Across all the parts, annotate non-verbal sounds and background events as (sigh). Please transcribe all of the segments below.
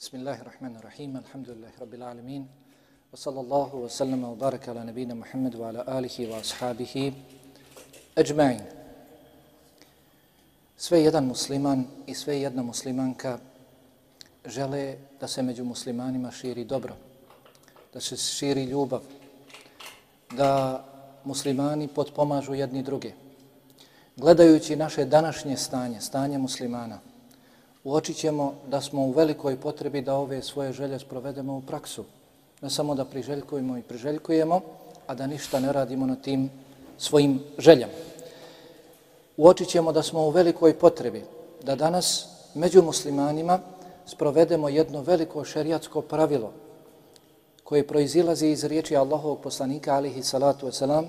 بسم الله الرحمن الرحيم الحمد لله رب العالمين وصلى الله وسلم وبارك على نبينا محمد وعلى آله وأصحابه أجمعين Sve jedan musliman i sve jedna muslimanka žele da se među muslimanima širi dobro, da se širi ljubav, da muslimani potpomažu jedni druge. Gledajući naše današnje stanje, stanje muslimana, uočit ćemo da smo u velikoj potrebi da ove svoje želje sprovedemo u praksu. Ne samo da priželjkujemo i priželjkujemo, a da ništa ne radimo na tim svojim željama. Uočit ćemo da smo u velikoj potrebi da danas među muslimanima sprovedemo jedno veliko šerijatsko pravilo koje proizilazi iz riječi Allahovog poslanika alihi salatu wasalam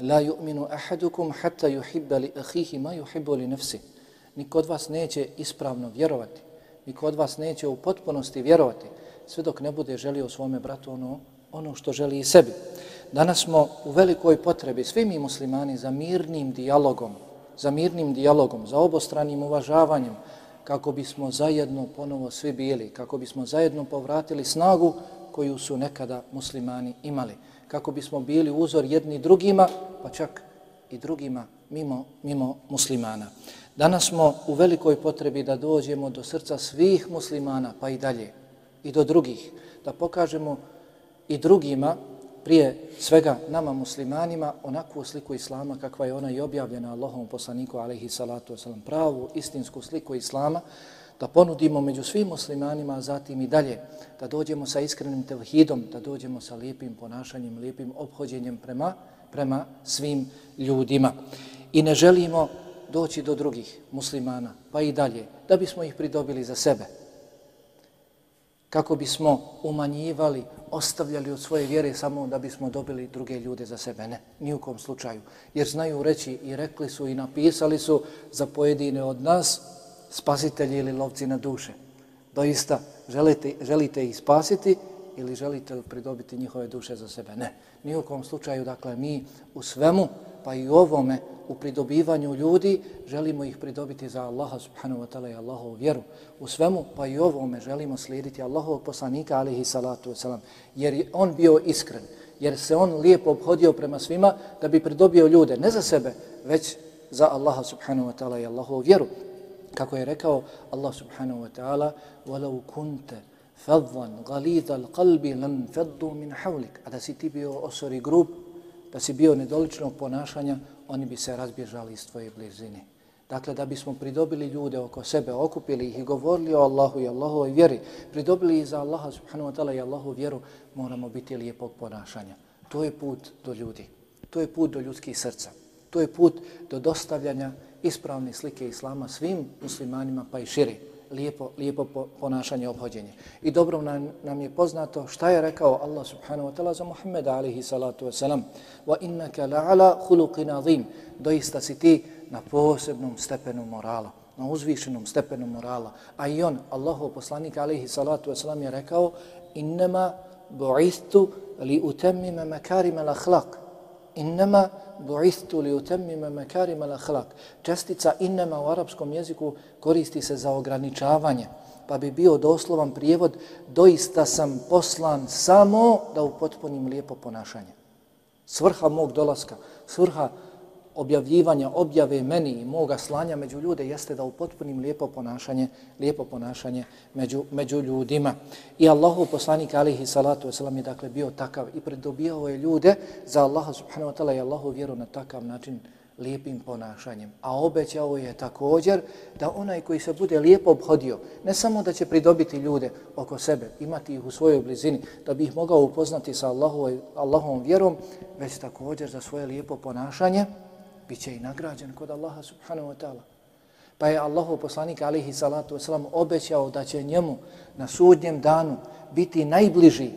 La yu'minu ahadukum hatta yuhibba li ahihi ma yuhibbu li nafsi. Niko od vas neće ispravno vjerovati, niko od vas neće u potpunosti vjerovati, sve dok ne bude želio svome bratu ono, ono što želi i sebi. Danas smo u velikoj potrebi, svi mi muslimani, za mirnim dijalogom, za mirnim dijalogom, za obostranim uvažavanjem, kako bismo zajedno ponovo svi bili, kako bismo zajedno povratili snagu koju su nekada muslimani imali, kako bismo bili uzor jedni drugima, pa čak i drugima mimo, mimo muslimana. Danas smo u velikoj potrebi da dođemo do srca svih muslimana, pa i dalje, i do drugih, da pokažemo i drugima, prije svega nama muslimanima, onakvu sliku Islama kakva je ona i objavljena Allahom poslaniku, alaihi salatu wasalam, pravu, istinsku sliku Islama, da ponudimo među svim muslimanima, a zatim i dalje, da dođemo sa iskrenim tevhidom, da dođemo sa lijepim ponašanjem, lijepim obhođenjem prema, prema svim ljudima. I ne želimo doći do drugih muslimana, pa i dalje, da bismo ih pridobili za sebe. Kako bismo umanjivali, ostavljali od svoje vjere samo da bismo dobili druge ljude za sebe. Ne, nijukom u kom slučaju. Jer znaju reći i rekli su i napisali su za pojedine od nas spasitelji ili lovci na duše. Doista, želite, želite ih spasiti ili želite pridobiti njihove duše za sebe? Ne. Ni u kom slučaju, dakle, mi u svemu, pa i u ovome, u pridobivanju ljudi, želimo ih pridobiti za Allaha subhanahu wa ta'ala i Allahovu vjeru. U svemu, pa i ovome, želimo slijediti Allahovog poslanika, alihi salatu wasalam, jer je on bio iskren, jer se on lijepo obhodio prema svima da bi pridobio ljude, ne za sebe, već za Allaha subhanahu wa ta'ala i Allahovu vjeru. Kako je rekao Allah subhanahu wa ta'ala, وَلَوْ كُنْتَ فَضْوًا غَلِيذَ الْقَلْبِ لَنْ فَضُّ مِنْ حَوْلِكَ A da si ti bio osori grub, da si bio nedoličnog ponašanja, oni bi se razbježali iz tvoje blizine. Dakle, da bismo pridobili ljude oko sebe, okupili ih i govorili o Allahu i Allahovoj vjeri, pridobili ih za Allaha subhanahu wa ta'ala i Allahu vjeru, moramo biti lijepog ponašanja. To je put do ljudi. To je put do ljudskih srca. To je put do dostavljanja ispravne slike Islama svim muslimanima pa i širi. Lijepo, lijepo ponašanje, obhođenje. I dobro nam, nam je poznato šta je rekao Allah subhanahu wa ta'ala za Muhammeda alihi salatu wa salam. Wa innaka la'ala huluqin azim. Doista si ti na posebnom stepenu morala, na uzvišenom stepenu morala. A i on, Allahov poslanik alaihi salatu wasalam je rekao innama bu'ithtu li utemmime makarima l'akhlaq. Innama bu'istu li utemmime mekarima la hlak. Čestica innama u arapskom jeziku koristi se za ograničavanje, pa bi bio doslovan prijevod doista sam poslan samo da upotpunim lijepo ponašanje. Svrha mog dolaska, svrha objavljivanja, objave meni i moga slanja među ljude jeste da upotpunim lijepo ponašanje, lijepo ponašanje među, među ljudima. I Allahu poslanik alihi salatu wasalam je dakle bio takav i predobijao je ljude za Allaha subhanahu wa ta'ala i Allahu vjeru na takav način lijepim ponašanjem. A obećao je također da onaj koji se bude lijepo obhodio, ne samo da će pridobiti ljude oko sebe, imati ih u svojoj blizini, da bi ih mogao upoznati sa Allahom, Allahovom vjerom, već također za svoje lijepo ponašanje, bit će i nagrađen kod Allaha subhanahu wa ta'ala. Pa je Allahu poslanik alihi salatu wasalam obećao da će njemu na sudnjem danu biti najbliži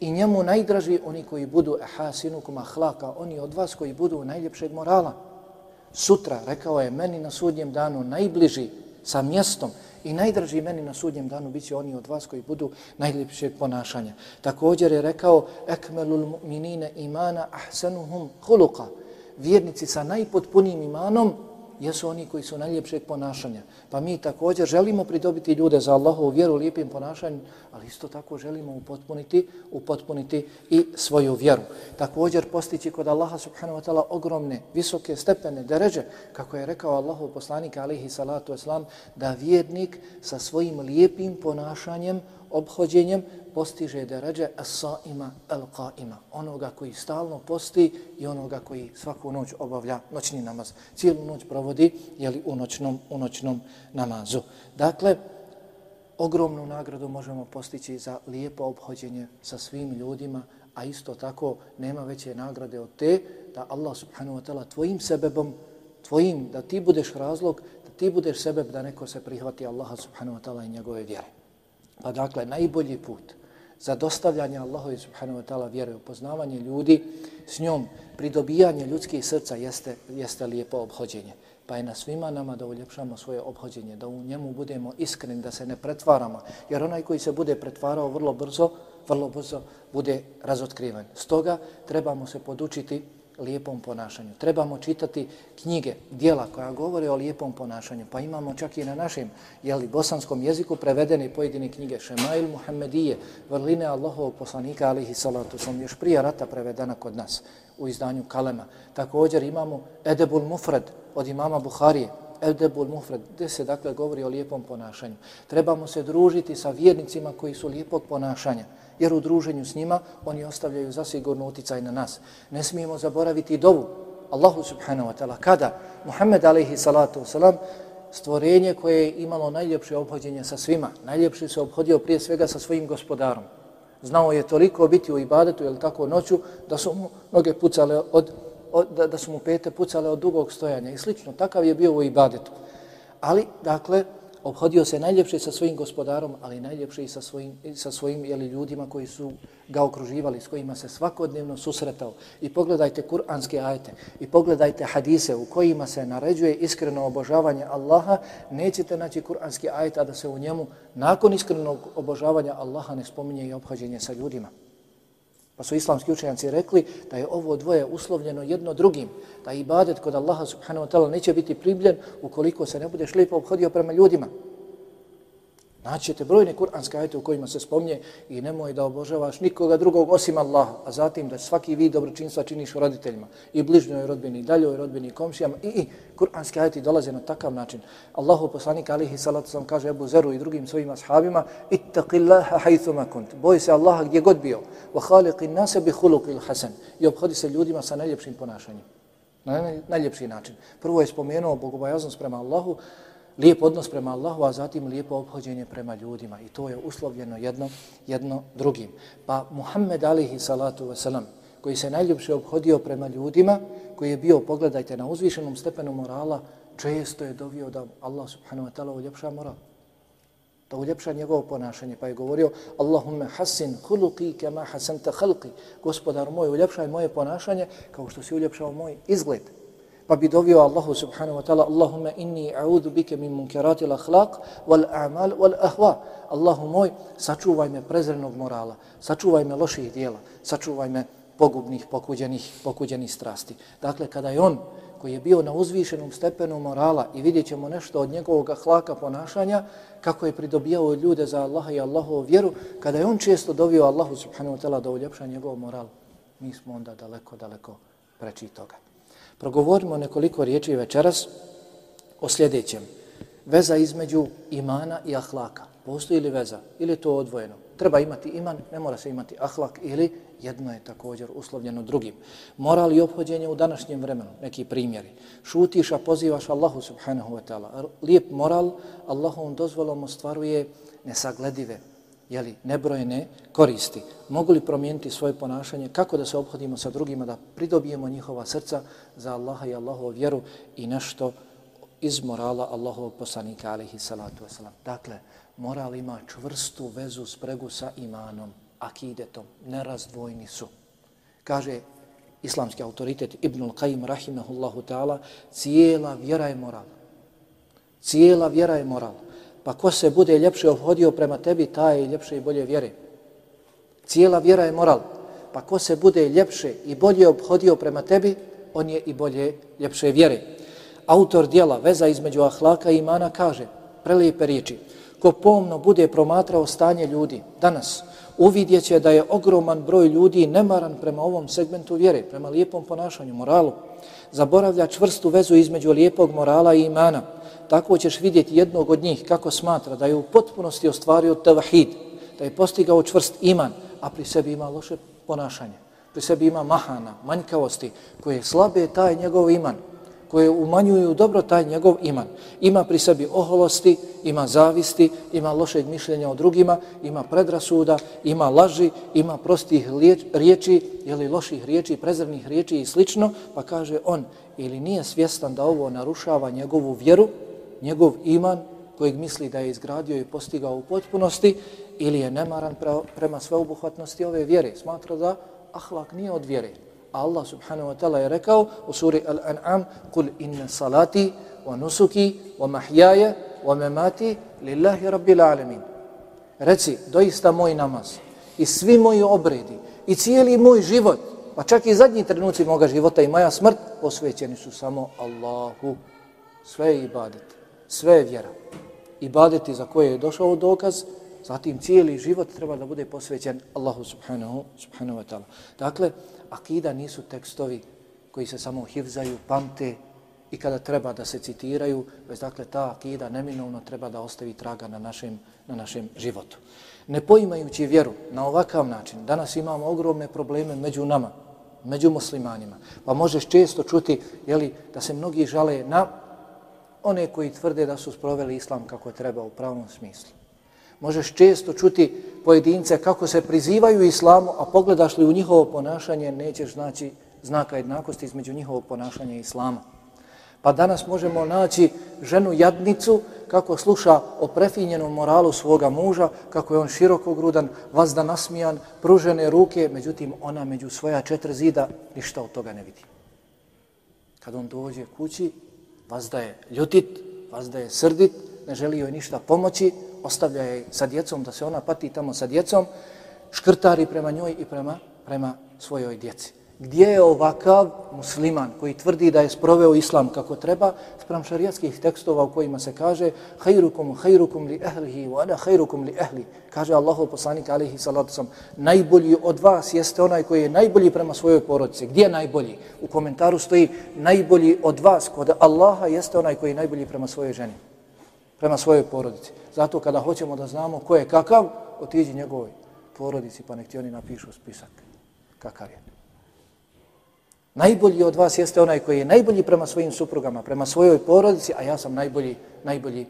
i njemu najdraži oni koji budu ehasinukum ahlaka, oni od vas koji budu najljepšeg morala. Sutra, rekao je, meni na sudnjem danu najbliži sa mjestom i najdraži meni na sudnjem danu bit će oni od vas koji budu najljepšeg ponašanja. Također je rekao, ekmelul mu'minine imana ahsanuhum huluka, vjernici sa najpotpunijim imanom jesu oni koji su najljepšeg ponašanja. Pa mi također želimo pridobiti ljude za Allahovu vjeru lijepim ponašanjem, ali isto tako želimo upotpuniti, upotpuniti i svoju vjeru. Također postići kod Allaha subhanahu wa ta'ala ogromne, visoke stepene, deređe, kako je rekao Allahov poslanik alihi salatu wasalam, da vjernik sa svojim lijepim ponašanjem, obhođenjem, postiže deređe as-saima al-qaima, onoga koji stalno posti i onoga koji svaku noć obavlja noćni namaz. Cijelu noć provodi jeli, u, noćnom, u noćnom namazu. Dakle, ogromnu nagradu možemo postići za lijepo obhođenje sa svim ljudima, a isto tako nema veće nagrade od te da Allah subhanahu wa ta'ala tvojim sebebom, tvojim, da ti budeš razlog, da ti budeš sebeb da neko se prihvati Allaha subhanahu wa ta'ala i njegove vjere. Pa dakle, najbolji put za dostavljanje Allahovi subhanahu wa ta'ala vjere, upoznavanje ljudi, s njom pridobijanje ljudskih srca jeste, jeste lijepo obhođenje. Pa je na svima nama da uljepšamo svoje obhođenje, da u njemu budemo iskreni, da se ne pretvaramo. Jer onaj koji se bude pretvarao vrlo brzo, vrlo brzo bude razotkriven. Stoga trebamo se podučiti lijepom ponašanju. Trebamo čitati knjige, dijela koja govore o lijepom ponašanju. Pa imamo čak i na našem jeli, bosanskom jeziku prevedene pojedine knjige Šemail Muhammedije, vrline Allahovog poslanika alihi salatu, sam još prije rata prevedena kod nas u izdanju Kalema. Također imamo Edebul Mufred od imama Buharije, Edebul Mufred, gdje se dakle govori o lijepom ponašanju. Trebamo se družiti sa vjernicima koji su lijepog ponašanja jer u druženju s njima oni ostavljaju zasigurno uticaj na nas. Ne smijemo zaboraviti dovu Allahu subhanahu wa ta'ala. Kada Muhammed alaihi salatu wasalam, stvorenje koje je imalo najljepše obhođenje sa svima, najljepše se obhodio prije svega sa svojim gospodarom. Znao je toliko biti u ibadetu, jel tako noću, da su mu noge pucale od, od da, da su mu pete pucale od dugog stojanja i slično. Takav je bio u ibadetu. Ali, dakle, obhodio se najljepše sa svojim gospodarom, ali najljepše i sa svojim, sa svojim jeli, ljudima koji su ga okruživali, s kojima se svakodnevno susretao. I pogledajte kuranske ajete i pogledajte hadise u kojima se naređuje iskreno obožavanje Allaha, nećete naći kuranski ajeta da se u njemu nakon iskrenog obožavanja Allaha ne spominje i obhođenje sa ljudima. Pa su islamski učenjaci rekli da je ovo dvoje uslovljeno jedno drugim, da ibadet kod Allaha subhanahu wa ta'ala neće biti pribljen ukoliko se ne budeš lijepo obhodio prema ljudima. Naćete brojne kuranske ajete u kojima se spomnje i nemoj da obožavaš nikoga drugog osim Allaha, a zatim da svaki vid dobročinstva činiš roditeljima i bližnjoj rodbini, i daljoj rodbini, i komšijama i, i kuranske ajete dolaze na takav način. Allahu poslanik alihi salatu sam kaže Ebu Zeru i drugim svojim ashabima ittaqillaha hajthuma kunt. Boj se Allaha gdje god bio. Wa khaliqin nase bi huluqil hasan. I obhodi se ljudima sa najljepšim ponašanjem. Na najljepši način. Prvo je spomenuo bogobojaznost prema Allahu, lijep odnos prema Allahu, a zatim lijepo obhođenje prema ljudima. I to je uslovljeno jedno, jedno drugim. Pa Muhammed alihi salatu wasalam, koji se najljepše obhodio prema ljudima, koji je bio, pogledajte, na uzvišenom stepenu morala, često je dovio da Allah subhanahu wa ta'ala uljepša moral. Da uljepša njegovo ponašanje. Pa je govorio, Allahumme hasin huluki kema hasanta halki. Gospodar moj, uljepšaj moje ponašanje kao što si uljepšao moj izgled pa bi dovio Allahu subhanahu wa ta'ala Allahumma inni a'udhu bike min munkeratil akhlaq wal a'mal wal ahwa Allahu moj, sačuvaj me prezrenog morala, sačuvaj me loših dijela, sačuvaj me pogubnih, pokuđenih, pokuđenih strasti. Dakle, kada je on koji je bio na uzvišenom stepenu morala i vidjet ćemo nešto od njegovog ahlaka ponašanja, kako je pridobijao ljude za Allaha i Allahovu vjeru, kada je on često dovio Allahu subhanahu wa ta'ala da uljepša njegov moral, mi smo onda daleko, daleko preči toga. Progovorimo nekoliko riječi večeras o sljedećem. Veza između imana i ahlaka. Postoji li veza? Ili to odvojeno? Treba imati iman, ne mora se imati ahlak ili jedno je također uslovljeno drugim. Moral i obhođenje u današnjem vremenu, neki primjeri. Šutiš, a pozivaš Allahu subhanahu wa ta'ala. Lijep moral Allahom dozvolom ostvaruje nesagledive, jeli, nebrojene koristi. Mogu li promijeniti svoje ponašanje, kako da se obhodimo sa drugima, da pridobijemo njihova srca za Allaha i Allahovu vjeru i nešto iz morala Allahovog poslanika, alihi salatu wasalam. Dakle, moral ima čvrstu vezu spregu sa imanom, akidetom, nerazdvojni su. Kaže islamski autoritet Ibnul Qayyim rahimahullahu ta'ala, cijela vjera je moral. Cijela vjera je moral pa ko se bude ljepše obhodio prema tebi, taj je ljepše i bolje vjere. Cijela vjera je moral. Pa ko se bude ljepše i bolje obhodio prema tebi, on je i bolje ljepše vjere. Autor dijela Veza između ahlaka i imana kaže prelijepe riječi. Ko pomno bude promatrao stanje ljudi danas, uvidjet će da je ogroman broj ljudi nemaran prema ovom segmentu vjere, prema lijepom ponašanju, moralu. Zaboravlja čvrstu vezu između lijepog morala i imana. Tako ćeš vidjeti jednog od njih kako smatra da je u potpunosti ostvario tevahid, da je postigao čvrst iman, a pri sebi ima loše ponašanje. Pri sebi ima mahana, manjkavosti, koje slabe taj njegov iman, koje umanjuju dobro taj njegov iman. Ima pri sebi oholosti, ima zavisti, ima lošeg mišljenja o drugima, ima predrasuda, ima laži, ima prostih riječi, ili loših riječi, prezrnih riječi i slično, pa kaže on, ili nije svjestan da ovo narušava njegovu vjeru, njegov iman, kojeg misli da je izgradio i postigao u potpunosti, ili je nemaran prema sveobuhvatnosti ove vjere. Smatra da ahlak nije od vjere. Allah subhanahu wa ta'ala je rekao u suri Al-An'am Kul inna salati wa nusuki wa mahjaje wa memati lillahi rabbil alamin. Reci, doista moj namaz i svi moji obredi i cijeli moj život, pa čak i zadnji trenuci moga života i moja smrt, posvećeni su samo Allahu. Sve je ibadet, sve je vjera. Ibadeti za koje je došao dokaz, zatim cijeli život treba da bude posvećen Allahu subhanahu, subhanahu wa ta'ala. Dakle, akida nisu tekstovi koji se samo hivzaju, pamte i kada treba da se citiraju, već dakle ta akida neminovno treba da ostavi traga na našem, na našem životu. Ne poimajući vjeru na ovakav način, danas imamo ogromne probleme među nama, među muslimanima, pa možeš često čuti jeli, da se mnogi žale na one koji tvrde da su sproveli islam kako treba u pravom smislu. Možeš često čuti pojedince kako se prizivaju islamu, a pogledaš li u njihovo ponašanje, nećeš naći znaka jednakosti između njihovog ponašanja i islama. Pa danas možemo naći ženu jadnicu kako sluša o prefinjenom moralu svoga muža, kako je on širokogrudan, vazda nasmijan, pružene ruke, međutim ona među svoja četiri zida ništa od toga ne vidi. Kad on dođe kući, vazda je ljutit, vazda je srdit, ne želi joj ništa pomoći, ostavlja je sa djecom, da se ona pati tamo sa djecom, škrtari prema njoj i prema, prema svojoj djeci. Gdje je ovakav musliman koji tvrdi da je sproveo islam kako treba, sprem šarijatskih tekstova u kojima se kaže hajrukum, hajrukum li ehlihi, wa ana hajrukum li ehli, kaže Allahov poslanik alihi salatu sam, najbolji od vas jeste onaj koji je najbolji prema svojoj porodici. Gdje je najbolji? U komentaru stoji najbolji od vas kod Allaha jeste onaj koji je najbolji prema svojoj ženi prema svojoj porodici. Zato kada hoćemo da znamo ko je kakav, otiđi njegovoj porodici pa nek ti oni napišu spisak kakav je. Najbolji od vas jeste onaj koji je najbolji prema svojim suprugama, prema svojoj porodici, a ja sam najbolji, najbolji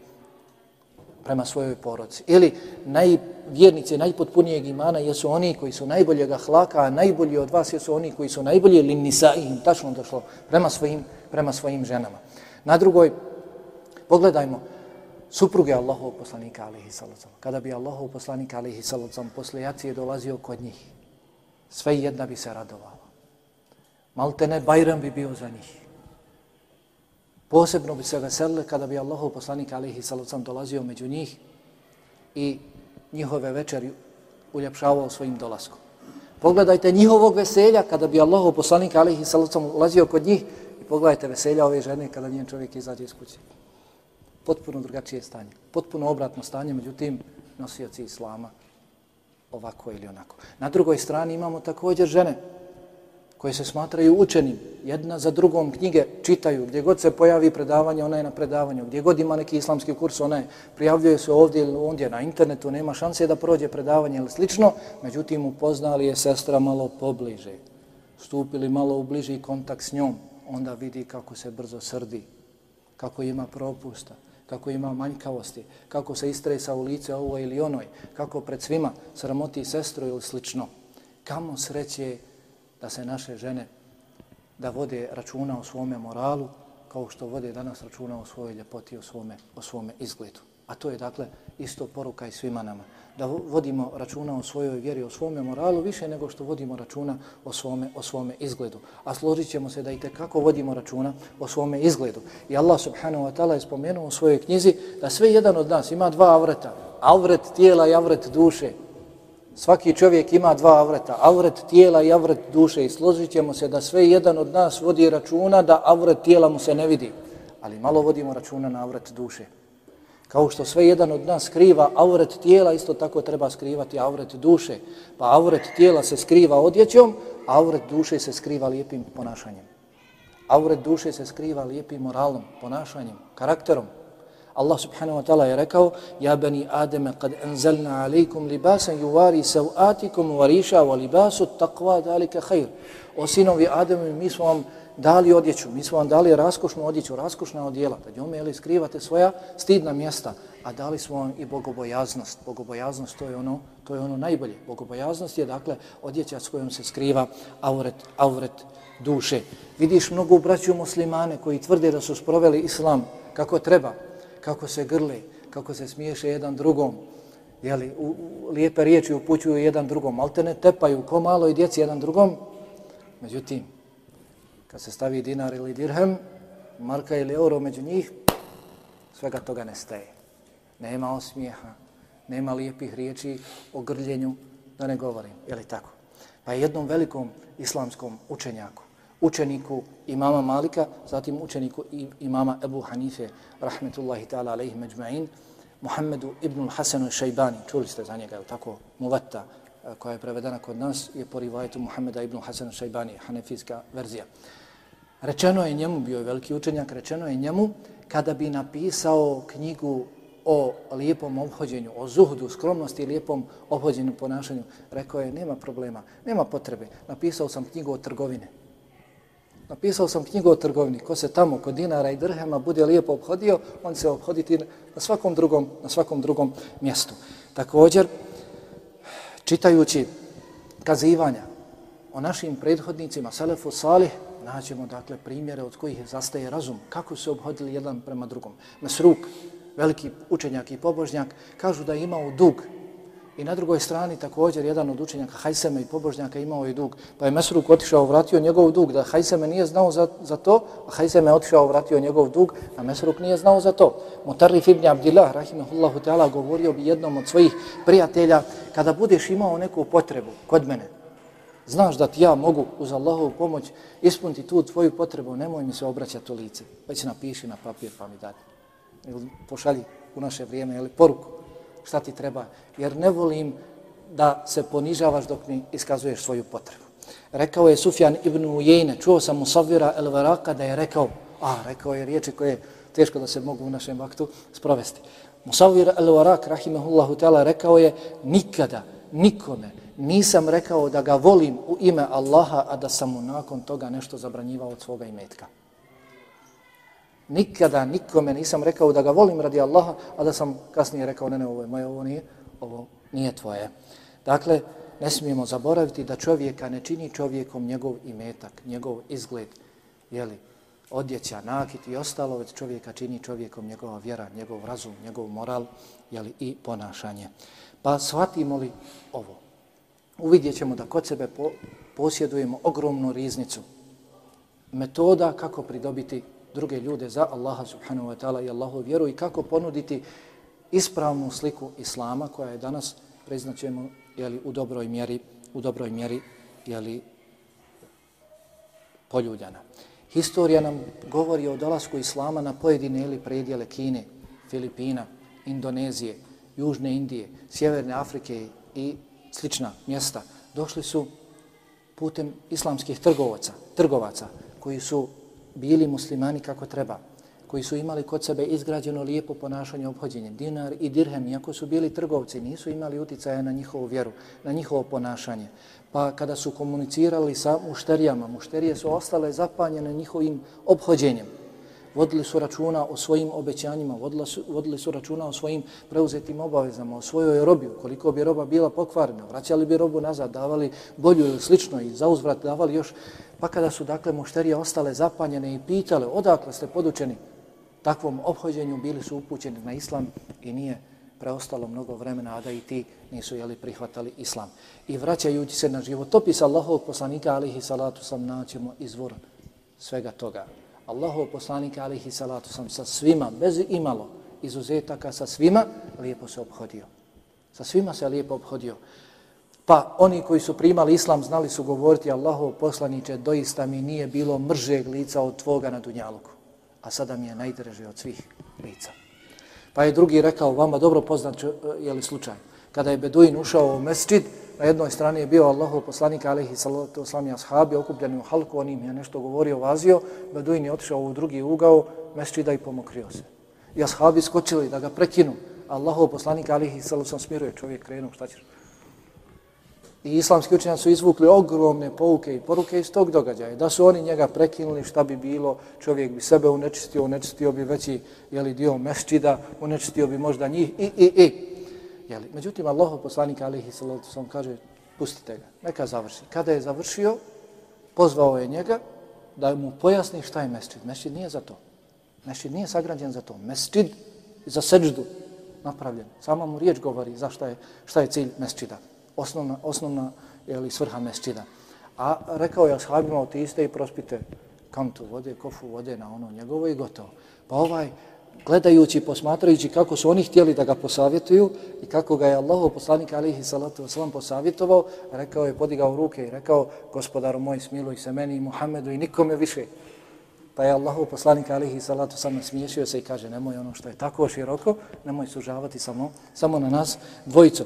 prema svojoj porodici. Ili najvjernici najpotpunijeg imana jesu oni koji su najboljeg ahlaka, a najbolji od vas jesu oni koji su najbolji ili nisa im tačno došlo prema svojim, prema svojim ženama. Na drugoj, pogledajmo, supruge Allahov poslanika alihi sallam. Kada bi Allahov poslanika alihi sallam posle jacije dolazio kod njih, sve jedna bi se radovala. Maltene Bajram bi bio za njih. Posebno bi se veselile kada bi Allahov poslanik alihi sallam dolazio među njih i njihove večeri uljepšavao svojim dolaskom. Pogledajte njihovog veselja kada bi Allahov poslanik alihi sallam ulazio kod njih i pogledajte veselja ove žene kada njen čovjek izađe iz kuće potpuno drugačije stanje, potpuno obratno stanje, međutim, nosioci islama ovako ili onako. Na drugoj strani imamo također žene koje se smatraju učenim, jedna za drugom knjige čitaju, gdje god se pojavi predavanje, ona je na predavanju, gdje god ima neki islamski kurs, ona je, prijavljuje se ovdje ili ondje na internetu, nema šanse da prođe predavanje ili slično, međutim upoznali je sestra malo pobliže, stupili malo u bliži kontakt s njom, onda vidi kako se brzo srdi, kako ima propusta, kako ima manjkavosti, kako se istresa u lice ovo ili onoj, kako pred svima sramoti sestru ili slično. Kamo sreće da se naše žene da vode računa o svome moralu, kao što vode danas računa o svojoj ljepoti, o svome, o svome izgledu. A to je dakle isto poruka i svima nama. Da vodimo računa o svojoj vjeri, o svome moralu više nego što vodimo računa o svome, o svome izgledu. A složit ćemo se da i kako vodimo računa o svome izgledu. I Allah subhanahu wa ta'ala je spomenuo u svojoj knjizi da sve jedan od nas ima dva avreta. Avret tijela i avret duše. Svaki čovjek ima dva avreta. Avret tijela i avret duše. I složit ćemo se da sve jedan od nas vodi računa da avret tijela mu se ne vidi ali malo vodimo računa na avret duše. Kao što sve jedan od nas skriva avret tijela, isto tako treba skrivati avret duše. Pa avret tijela se skriva odjećom, a avret duše se skriva lijepim ponašanjem. Avret duše se skriva lijepim moralom, ponašanjem, karakterom. Allah subhanahu wa ta'ala je rekao Ja bani Ademe, kad enzelna alaikum libasan juvari sevatikum variša wa libasu taqwa dalike khair. O sinovi Ademe, mi smo vam dali odjeću, mi smo vam dali raskošnu odjeću, raskošna odjela, da njome jeli, skrivate svoja stidna mjesta, a dali smo vam i bogobojaznost. Bogobojaznost to je ono, to je ono najbolje. Bogobojaznost je dakle odjeća s kojom se skriva auret, auret duše. Vidiš mnogo braću muslimane koji tvrde da su sproveli islam kako treba, kako se grle, kako se smiješe jedan drugom, jeli, u, u, lijepe riječi upućuju jedan drugom, ali te ne tepaju ko malo i djeci jedan drugom. Međutim, kad se stavi dinar ili dirhem, marka ili euro među njih, svega toga nestaje. Nema osmijeha, nema lijepih riječi o grljenju, da ne govorim, je li tako? Pa jednom velikom islamskom učenjaku, učeniku imama Malika, zatim učeniku imama Ebu Hanife, rahmetullahi ta'ala alaihi međma'in, Muhammedu ibn Hasanu Šajbani, čuli ste za njega, je tako, muvatta, eh, koja je prevedena kod nas, je po rivajetu Muhammeda ibn Hasanu Šajbani, hanefijska verzija. Rečeno je njemu, bio je veliki učenjak, rečeno je njemu, kada bi napisao knjigu o lijepom obhođenju, o zuhdu, skromnosti i lijepom obhođenju ponašanju, rekao je, nema problema, nema potrebe. Napisao sam knjigu o trgovine. Napisao sam knjigu o trgovini. Ko se tamo kod dinara i drhema bude lijepo obhodio, on se obhoditi na svakom drugom, na svakom drugom mjestu. Također, čitajući kazivanja o našim prethodnicima, Selefu Salih, naćemo dakle primjere od kojih zastaje razum, kako se obhodili jedan prema drugom. Mesruk, veliki učenjak i pobožnjak, kažu da je imao dug. I na drugoj strani također jedan od učenjaka Hajseme i pobožnjaka imao je dug. Pa je Mesruk otišao, vratio njegov dug, da Hajseme nije znao za, za to, a Hajseme otišao, vratio njegov dug, a Mesruk nije znao za to. Mutarrif ibn Abdillah, rahimahullahu ta'ala, govorio bi jednom od svojih prijatelja, kada budeš imao neku potrebu kod mene, znaš da ti ja mogu uz Allahovu pomoć ispuniti tu tvoju potrebu, nemoj mi se obraćati u lice, već napiši na papir pa mi dati. Ili pošalji u naše vrijeme ili poruku šta ti treba, jer ne volim da se ponižavaš dok mi iskazuješ svoju potrebu. Rekao je Sufjan ibn Ujejne, čuo sam u Savira el Varaka da je rekao, a rekao je riječi koje teško da se mogu u našem vaktu sprovesti. Musavir el Varak, rahimahullahu ta'ala, rekao je, nikada, nikome, nisam rekao da ga volim u ime Allaha, a da sam mu nakon toga nešto zabranjivao od svoga imetka. Nikada nikome nisam rekao da ga volim radi Allaha, a da sam kasnije rekao, ne, ne, ovo je moje, ovo nije, ovo nije tvoje. Dakle, ne smijemo zaboraviti da čovjeka ne čini čovjekom njegov imetak, njegov izgled, jeli, odjeća, nakit i ostalo, već čovjeka čini čovjekom njegova vjera, njegov razum, njegov moral jeli, i ponašanje. Pa shvatimo li ovo? Uvidjet ćemo da kod sebe po, posjedujemo ogromnu riznicu metoda kako pridobiti druge ljude za Allaha subhanahu wa ta'ala i Allahu vjeru i kako ponuditi ispravnu sliku Islama koja je danas priznaćemo jeli, u dobroj mjeri u dobroj mjeri jeli, poljuljana. Historija nam govori o dolasku Islama na pojedine ili predjele Kine, Filipina, Indonezije, Južne Indije, Sjeverne Afrike i slična mjesta, došli su putem islamskih trgovaca, trgovaca koji su bili muslimani kako treba, koji su imali kod sebe izgrađeno lijepo ponašanje obhođenje. Dinar i dirhem, iako su bili trgovci, nisu imali uticaja na njihovu vjeru, na njihovo ponašanje. Pa kada su komunicirali sa mušterijama, mušterije su ostale zapanjene njihovim obhođenjem vodili su računa o svojim obećanjima, vodili su, vodili su računa o svojim preuzetim obavezama, o svojoj robi, koliko bi roba bila pokvarna, vraćali bi robu nazad, davali bolju ili slično i za uzvrat davali još. Pa kada su dakle mušterije ostale zapanjene i pitale odakle ste podučeni takvom obhođenju, bili su upućeni na islam i nije preostalo mnogo vremena, a da i ti nisu jeli prihvatali islam. I vraćajući se na životopis Allahovog poslanika, alihi salatu sam, naćemo izvor svega toga. Allahov poslanik alihi salatu sam sa svima, bez imalo izuzetaka, sa svima lijepo se obhodio. Sa svima se lijepo obhodio. Pa oni koji su primali islam znali su govoriti Allahov poslaniče, doista mi nije bilo mržeg lica od tvoga na dunjaluku. a sada mi je najdreže od svih lica. Pa je drugi rekao, vama dobro poznat je li slučaj. Kada je Beduin ušao u mesčid, na jednoj strani je bio Allahov poslanik, alaihi salatu oslami ashabi, okupljeni u halku, on im je nešto govorio, vazio, Beduin je otišao u drugi ugao mesčida i pomokrio se. I ashabi skočili da ga prekinu. Allahov poslanik, alaihi salatu oslami smiruje, čovjek krenuo, šta ćeš? I islamski učenjaci su izvukli ogromne pouke i poruke iz tog događaja. Da su oni njega prekinuli, šta bi bilo, čovjek bi sebe unečistio, unečistio bi veći jeli, dio mesčida, unečistio bi možda njih i, i, i. Jeli. Međutim, Allah poslanik alihi salatu sam kaže, pustite ga, neka završi. Kada je završio, pozvao je njega da mu pojasni šta je mesčid. Mesčid nije za to. Mesčid nije sagrađen za to. Mesčid za seđdu napravljen. Sama mu riječ govori za šta je, šta je cilj mesčida. osnovna, osnovna li svrha mesčida. A rekao je ashabima, otiste i prospite kantu vode, kofu vode na ono njegovo i gotovo. Pa ovaj, gledajući, posmatrajući kako su oni htjeli da ga posavjetuju i kako ga je Allah, poslanik alihi salatu wasalam, posavjetovao, rekao je, podigao ruke i rekao, gospodaru moj, smiluj se meni i Muhammedu i nikome više. Pa je Allah, poslanik alihi salatu wasalam, smiješio se i kaže, nemoj ono što je tako široko, nemoj sužavati samo, samo na nas dvojicu.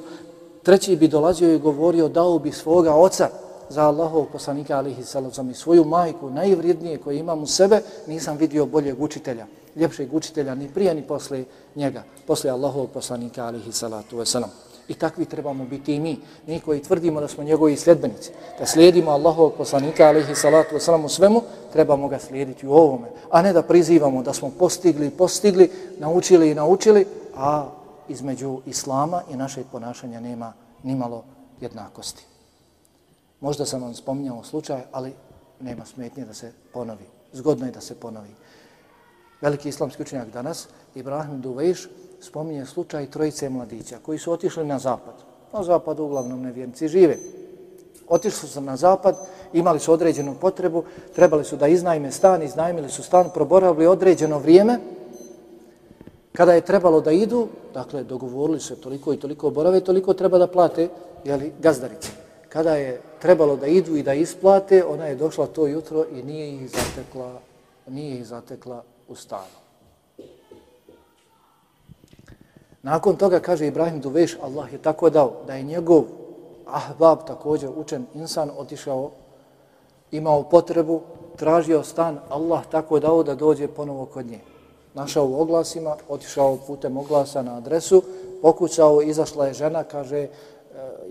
Treći bi dolazio i govorio, dao bi svoga oca za Allahov poslanika alihi sallam i svoju majku, najvrijednije koje imam u sebe, nisam vidio boljeg učitelja, ljepšeg učitelja ni prije ni posle njega, posle Allahovog poslanika alihi salatu wasalam. I takvi trebamo biti i mi, mi koji tvrdimo da smo njegovi sljedbenici, da slijedimo Allahovog poslanika alihi salatu wasalam u svemu, trebamo ga slijediti u ovome, a ne da prizivamo da smo postigli, postigli, naučili i naučili, a između islama i našeg ponašanja nema nimalo jednakosti. Možda sam vam spominjao slučaj, ali nema smetnje da se ponovi. Zgodno je da se ponovi. Veliki islamski učenjak danas, Ibrahim Duvejš, spominje slučaj trojice mladića koji su otišli na zapad. Na zapadu uglavnom nevjernici žive. Otišli su na zapad, imali su određenu potrebu, trebali su da iznajme stan, iznajmili su stan, proboravili određeno vrijeme, kada je trebalo da idu, dakle, dogovorili se toliko i toliko borave, toliko treba da plate jeli, gazdarice. Kada je trebalo da idu i da isplate, ona je došla to jutro i nije ih zatekla, nije ih zatekla u stanu. Nakon toga, kaže Ibrahim Duveš, Allah je tako dao da je njegov ahbab, također učen insan, otišao, imao potrebu, tražio stan, Allah tako dao da dođe ponovo kod nje našao u oglasima, otišao putem oglasa na adresu, pokucao, izašla je žena, kaže, e,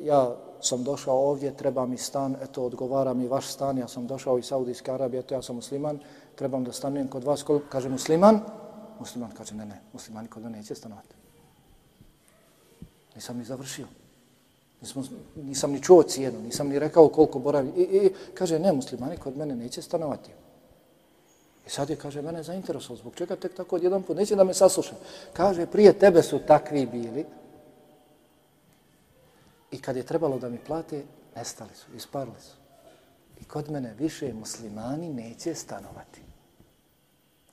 ja sam došao ovdje, treba mi stan, eto, odgovara mi vaš stan, ja sam došao iz Saudijske Arabije, eto, ja sam musliman, trebam da stanujem kod vas, kaže musliman, musliman kaže, ne, ne, muslimani kod mene neće stanovati. Nisam ni završio. Nisam, nisam ni čuo cijenu, nisam ni rekao koliko boravi. I, i, kaže, ne, muslimani kod mene neće stanovati. I sad je, kaže, mene zainteresovao, zbog čega tek tako odjedan put, neće da me sasluša. Kaže, prije tebe su takvi bili i kad je trebalo da mi plate, nestali su, isparili su. I kod mene više muslimani neće stanovati.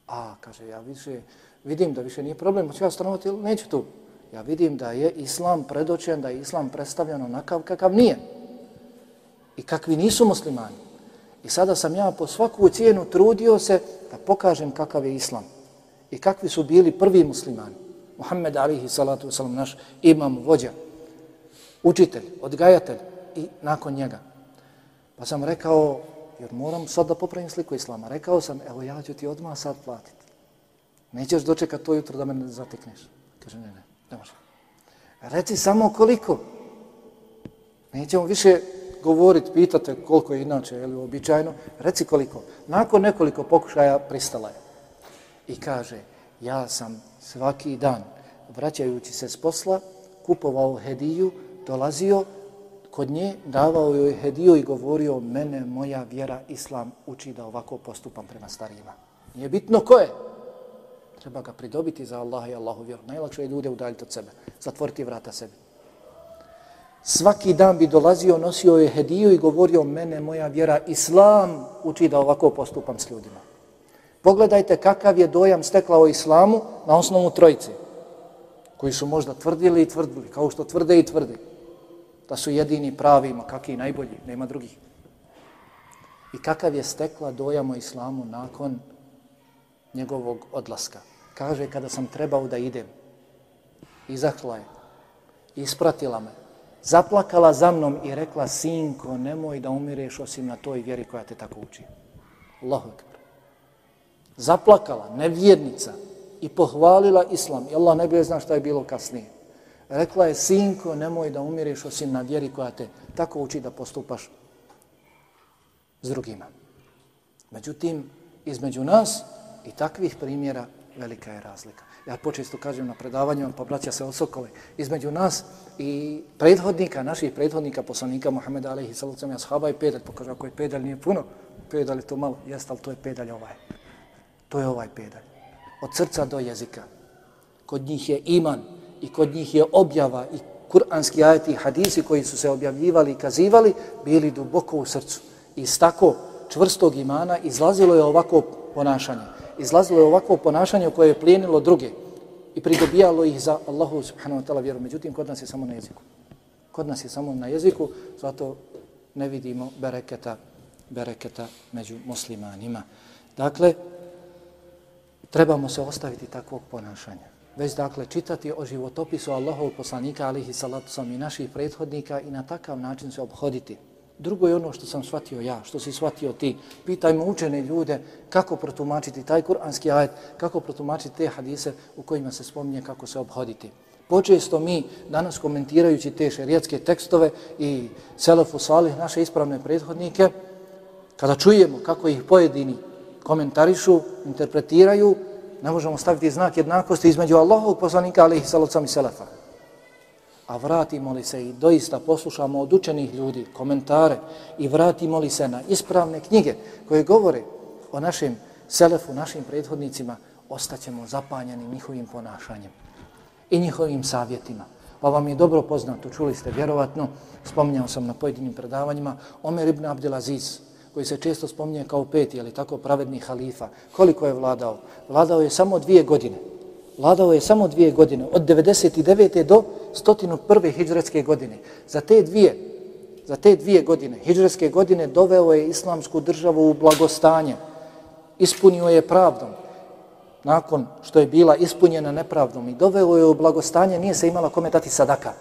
A, kaže, ja više vidim da više nije problem, hoću ja stanovati ili neću tu. Ja vidim da je islam predočen, da je islam predstavljen onakav kakav nije. I kakvi nisu muslimani. I sada sam ja po svaku cijenu trudio se da pokažem kakav je islam i kakvi su bili prvi muslimani. Muhammed alihi salatu wasalam, naš imam, vođa, učitelj, odgajatelj i nakon njega. Pa sam rekao, jer moram sad da popravim sliku islama, rekao sam, evo ja ću ti odmah sad platiti. Nećeš dočekat to jutro da me zatekneš. Kaže, ne, ne, ne može. Reci samo koliko. Nećemo više govoriti, pitate koliko je inače, je li običajno, reci koliko. Nakon nekoliko pokušaja pristala je. I kaže, ja sam svaki dan, vraćajući se s posla, kupovao hediju, dolazio kod nje, davao joj hediju i govorio, mene moja vjera islam uči da ovako postupam prema starima. Nije bitno ko je. Treba ga pridobiti za Allaha i Allahu vjeru. Najlakše je ljude udaljiti od sebe, zatvoriti vrata sebi. Svaki dan bi dolazio, nosio je hediju i govorio mene, moja vjera, islam uči da ovako postupam s ljudima. Pogledajte kakav je dojam stekla o islamu na osnovu trojice, koji su možda tvrdili i tvrdili, kao što tvrde i tvrdi, da su jedini pravi, ma kakvi najbolji, nema drugih. I kakav je stekla dojam o islamu nakon njegovog odlaska. Kaže, kada sam trebao da idem, izahla je, ispratila me, zaplakala za mnom i rekla, sinko, nemoj da umireš osim na toj vjeri koja te tako uči. Allahu ekber. Zaplakala, nevjernica, i pohvalila islam. I Allah ne bi zna šta je bilo kasnije. Rekla je, sinko, nemoj da umireš osim na vjeri koja te tako uči da postupaš s drugima. Međutim, između nas i takvih primjera velika je razlika. Ja počesto kažem na predavanju, pa braća se osokove, između nas i prethodnika, naših prethodnika, poslanika Muhammeda alaihi sallam, ja shaba i pedalj, pokažu ako je pedalj nije puno, pedalj je to malo, jest, ali to je pedalj ovaj. To je ovaj pedalj. Od srca do jezika. Kod njih je iman i kod njih je objava i kuranski ajeti i hadisi koji su se objavljivali i kazivali, bili duboko u srcu. Iz tako čvrstog imana izlazilo je ovako ponašanje izlazilo je ovako ponašanje koje je plijenilo druge i pridobijalo ih za Allahu subhanahu wa ta'ala vjeru. Međutim, kod nas je samo na jeziku. Kod nas je samo na jeziku, zato ne vidimo bereketa, bereketa među muslimanima. Dakle, trebamo se ostaviti takvog ponašanja. Već dakle čitati o životopisu Allahov poslanika alihi salatu sam i naših prethodnika i na takav način se obhoditi. Drugo je ono što sam shvatio ja, što si shvatio ti. Pitajmo učene ljude kako protumačiti taj kuranski ajet, kako protumačiti te hadise u kojima se spominje kako se obhoditi. Počesto mi danas komentirajući te šerijatske tekstove i selefu salih, naše ispravne prethodnike, kada čujemo kako ih pojedini komentarišu, interpretiraju, ne možemo staviti znak jednakosti između Allahovog poslanika, ali i salocam i selefa a vratimo li se i doista poslušamo od učenih ljudi komentare i vratimo li se na ispravne knjige koje govore o našim selefu, našim prethodnicima, ostaćemo zapanjeni njihovim ponašanjem i njihovim savjetima. Pa vam je dobro poznato, čuli ste vjerovatno, spominjao sam na pojedinim predavanjima, Omer ibn Abdelaziz, koji se često spominje kao peti, ali tako pravedni halifa, koliko je vladao? Vladao je samo dvije godine, Vladao je samo dvije godine, od 99. do 101. hijđarske godine. Za te dvije, za te dvije godine, hijđarske godine, doveo je islamsku državu u blagostanje. Ispunio je pravdom. Nakon što je bila ispunjena nepravdom i doveo je u blagostanje, nije se imala kome dati sadaka.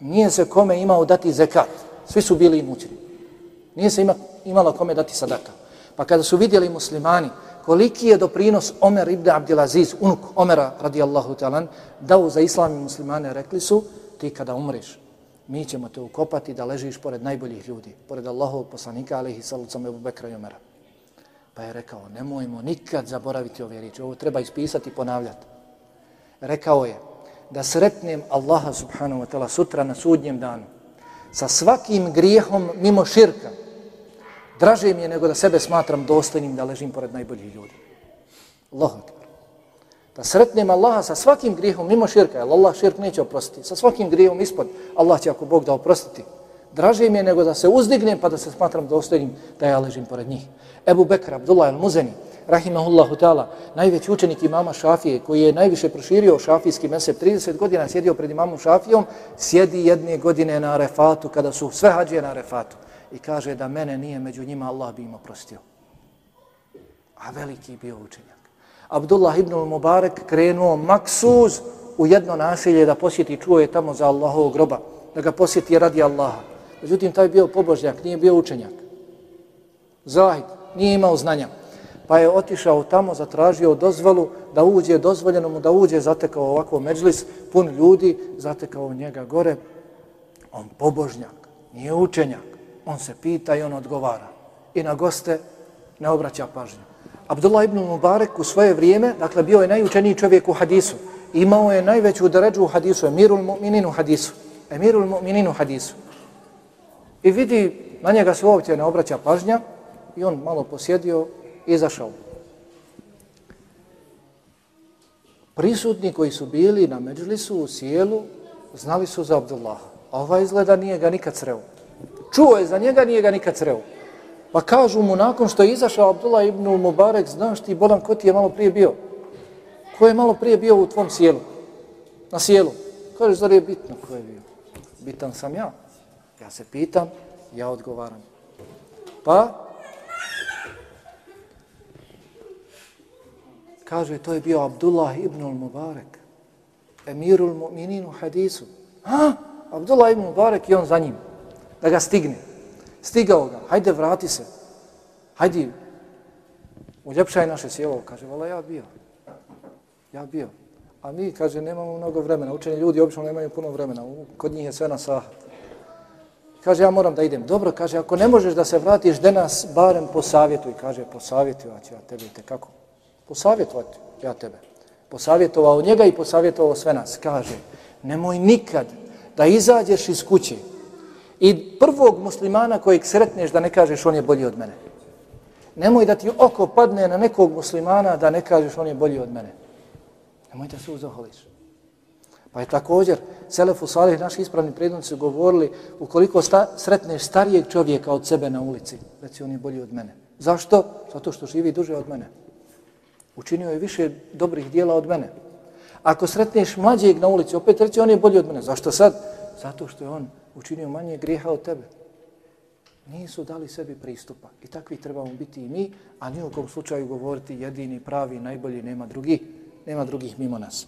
Nije se kome imao dati zekat. Svi su bili imućni. Nije se ima, imala kome dati sadaka. Pa kada su vidjeli muslimani koliki je doprinos Omer ibn Abdelaziz, unuk Omera radijallahu talan, dao za islam i muslimane, rekli su, ti kada umreš, mi ćemo te ukopati da ležiš pored najboljih ljudi, pored Allahovog poslanika, alihi salucam Ebu Bekra i Omera. Pa je rekao, nemojmo nikad zaboraviti ove riječi, ovo treba ispisati i ponavljati. Rekao je, da sretnem Allaha subhanahu wa ta'ala sutra na sudnjem danu sa svakim grijehom mimo širka, Draže mi je nego da sebe smatram dostojnim da ležim pored najboljih ljudi. Allahu akbar. Da sretnem Allaha sa svakim grijehom mimo širka, jer Allah širk neće oprostiti. Sa svakim grijehom ispod, Allah će ako Bog da oprostiti. Draže mi je nego da se uzdignem pa da se smatram dostojnim da ja ležim pored njih. Ebu Bekr, Abdullah al-Muzeni, rahimahullahu ta'ala, najveći učenik imama Šafije, koji je najviše proširio šafijski mesep, 30 godina sjedio pred imamom Šafijom, sjedi jedne godine na Arefatu, kada su sve hađije na Arefatu i kaže da mene nije među njima, Allah bi im oprostio. A veliki bio učenjak. Abdullah ibn Mubarak krenuo maksuz u jedno nasilje da posjeti, čuo je tamo za Allahovog groba, da ga posjeti radi Allaha. Međutim, taj bio pobožnjak, nije bio učenjak. Zahid, nije imao znanja. Pa je otišao tamo, zatražio dozvolu da uđe, dozvoljeno mu da uđe, zatekao ovako međlis, pun ljudi, zatekao njega gore. On pobožnjak, nije učenjak on se pita i on odgovara. I na goste ne obraća pažnju. Abdullah ibn Mubarak u svoje vrijeme, dakle bio je najučeniji čovjek u hadisu. Imao je najveću deređu u hadisu, emirul mu'minin u hadisu. Emirul mu'minin u hadisu. I vidi, na njega se uopće ne obraća pažnja i on malo posjedio i izašao. Prisutni koji su bili na međlisu u sjelu, znali su za Abdullah. A ova izgleda nije ga nikad sreo. Čuo je za njega, nije ga nikad sreo. Pa kažu mu nakon što je izašao Abdullah ibn Mubarek, znaš ti, Bolan, ko ti je malo prije bio? Ko je malo prije bio u tvom sjelu? Na sjelu. Kaže, zar je bitno ko je bio? Bitan sam ja. Ja se pitam, ja odgovaram. Pa, Kaže, to je bio Abdullah ibn al-Mubarak, emirul mu'minin u hadisu. Ha? Abdullah ibn Mubarak i on za njim. Da ga stigne. Stigao ga. Hajde, vrati se. Hajde, uljepšaj naše sjelo. Kaže, vala, ja bio. Ja bio. A mi, kaže, nemamo mnogo vremena. Učeni ljudi obično nemaju puno vremena. Kod njih je sve na sahat. Kaže, ja moram da idem. Dobro, kaže, ako ne možeš da se vratiš, de nas barem posavjetuj. Kaže, posavjetovat ja tebe. Te kako? Posavjetovat ja tebe. Posavjetovao njega i posavjetovao sve nas. Kaže, nemoj nikad da izađeš iz kuće i prvog muslimana kojeg sretneš da ne kažeš on je bolji od mene. Nemoj da ti oko padne na nekog muslimana da ne kažeš on je bolji od mene. Nemoj da se uzoholiš. Pa je također, Selefu Salih, naši ispravni prednici govorili, ukoliko sta, sretneš starijeg čovjeka od sebe na ulici, reci on je bolji od mene. Zašto? Zato što živi duže od mene. Učinio je više dobrih dijela od mene. Ako sretneš mlađeg na ulici, opet reci on je bolji od mene. Zašto sad? Zato što je on učinio manje grijeha od tebe. Nisu dali sebi pristupa. I takvi trebamo biti i mi, a ni u kom slučaju govoriti jedini, pravi, najbolji, nema drugih, nema drugih mimo nas.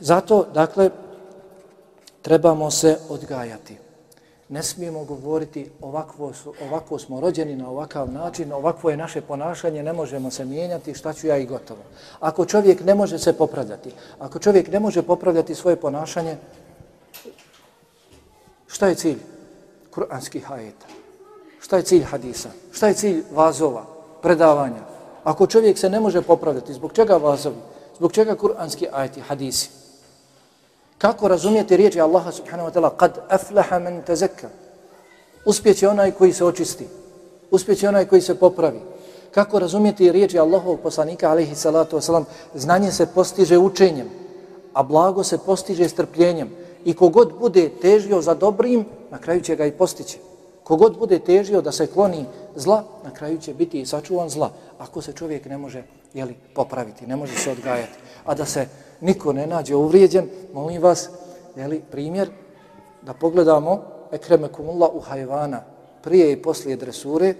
Zato, dakle, trebamo se odgajati. Ne smijemo govoriti ovakvo, ovako smo rođeni na ovakav način, ovakvo je naše ponašanje, ne možemo se mijenjati, šta ću ja i gotovo. Ako čovjek ne može se popravljati, ako čovjek ne može popravljati svoje ponašanje, šta je cilj kuranskih ajeta? Šta je cilj hadisa? Šta je cilj vazova, predavanja? Ako čovjek se ne može popravljati, zbog čega vazovi? Zbog čega kuranski ajeti, hadisi? Kako razumijete riječi Allaha subhanahu wa ta'ala kad aflaha men tezekka? Uspjeće onaj koji se očisti. Uspjeće onaj koji se popravi. Kako razumijete riječi Allahovog poslanika alaihi salatu wasalam? Znanje se postiže učenjem, a blago se postiže strpljenjem. I kogod bude težio za dobrim, na kraju će ga i postići. Kogod bude težio da se kloni zla, na kraju će biti i sačuvan zla. Ako se čovjek ne može jeli, popraviti, ne može se odgajati. A da se niko ne nađe uvrijeđen, molim vas, jeli, primjer, da pogledamo ekreme u hajvana prije i poslije dresure,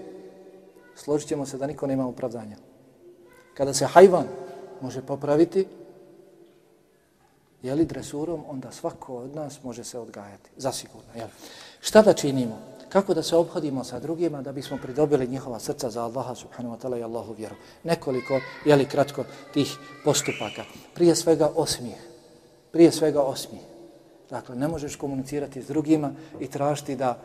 složit ćemo se da niko nema opravdanja. Kada se hajvan može popraviti, jeli dresurom, onda svako od nas može se odgajati. Zasigurno. Jeli. Šta da činimo? kako da se obhodimo sa drugima da bismo pridobili njihova srca za Allaha subhanahu wa ta'ala i Allahu vjeru. Nekoliko, jeli kratko, tih postupaka. Prije svega osmijeh. Prije svega osmijeh. Dakle, ne možeš komunicirati s drugima i tražiti da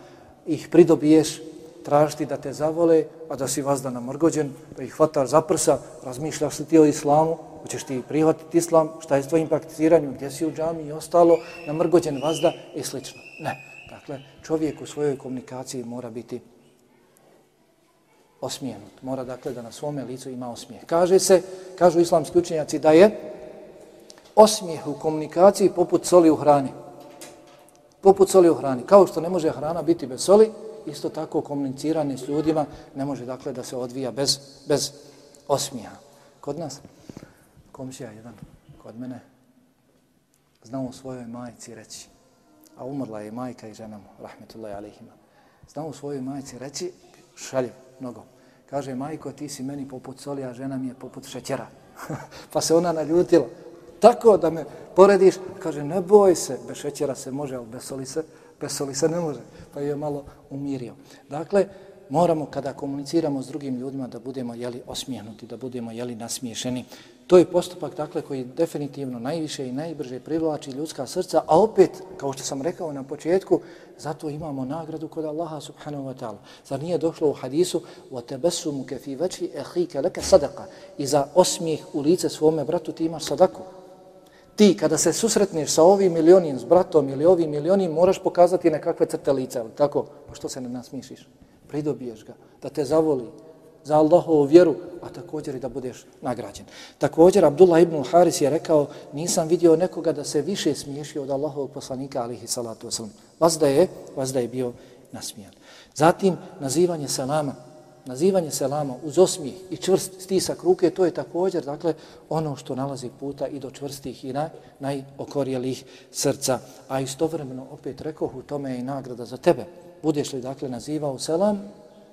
ih pridobiješ, tražiti da te zavole, a da si vazda namrgođen, da ih hvataš za prsa, razmišljaš li ti o islamu, hoćeš ti prihvatiti islam, šta je s tvojim prakticiranjem, gdje si u džami i ostalo, namrgođen vazda i slično. Ne. Dakle, čovjek u svojoj komunikaciji mora biti osmijenut. Mora dakle da na svome licu ima osmijeh. Kaže se, kažu islamski učenjaci, da je osmijeh u komunikaciji poput soli u hrani. Poput soli u hrani. Kao što ne može hrana biti bez soli, isto tako komuniciranje s ljudima ne može dakle da se odvija bez, bez osmijeha. Kod nas, komšija jedan, kod mene, znao svojoj majici reći, a umrla je majka i žena mu, rahmetullahi alihima, Znao svojoj majci reći, šalje mnogo. Kaže, majko, ti si meni poput soli, a žena mi je poput šećera. (laughs) pa se ona naljutila. Tako da me porediš, kaže, ne boj se, bez šećera se može, ali bez soli se, bez soli se ne može. Pa je malo umirio. Dakle, moramo kada komuniciramo s drugim ljudima da budemo jeli osmijehnuti, da budemo jeli nasmiješeni. To je postupak dakle koji definitivno najviše i najbrže privlači ljudska srca, a opet, kao što sam rekao na početku, zato imamo nagradu kod Allaha subhanahu wa ta'ala. Zar nije došlo u hadisu وَتَبَسُمُ كَفِي وَجْهِ اَحِيكَ لَكَ صَدَقَ I za osmijeh u lice svome bratu ti imaš sadaku. Ti kada se susretneš sa ovim milionim, s bratom ili ovim milionim, moraš pokazati nekakve crte lice, ali tako? Pa što se ne nasmišiš? Pridobiješ ga, da te zavoli, za Allahovu vjeru, a također i da budeš nagrađen. Također, Abdullah ibn Haris je rekao, nisam vidio nekoga da se više smiješio od Allahovog poslanika, alihi salatu wasalam. Vas da je, vas da je bio nasmijan. Zatim, nazivanje selama, nazivanje selama uz osmijeh i čvrst stisak ruke, to je također, dakle, ono što nalazi puta i do čvrstih i naj, najokorijelih srca. A istovremeno, opet rekoh, u tome je i nagrada za tebe. Budeš li, dakle, nazivao selam,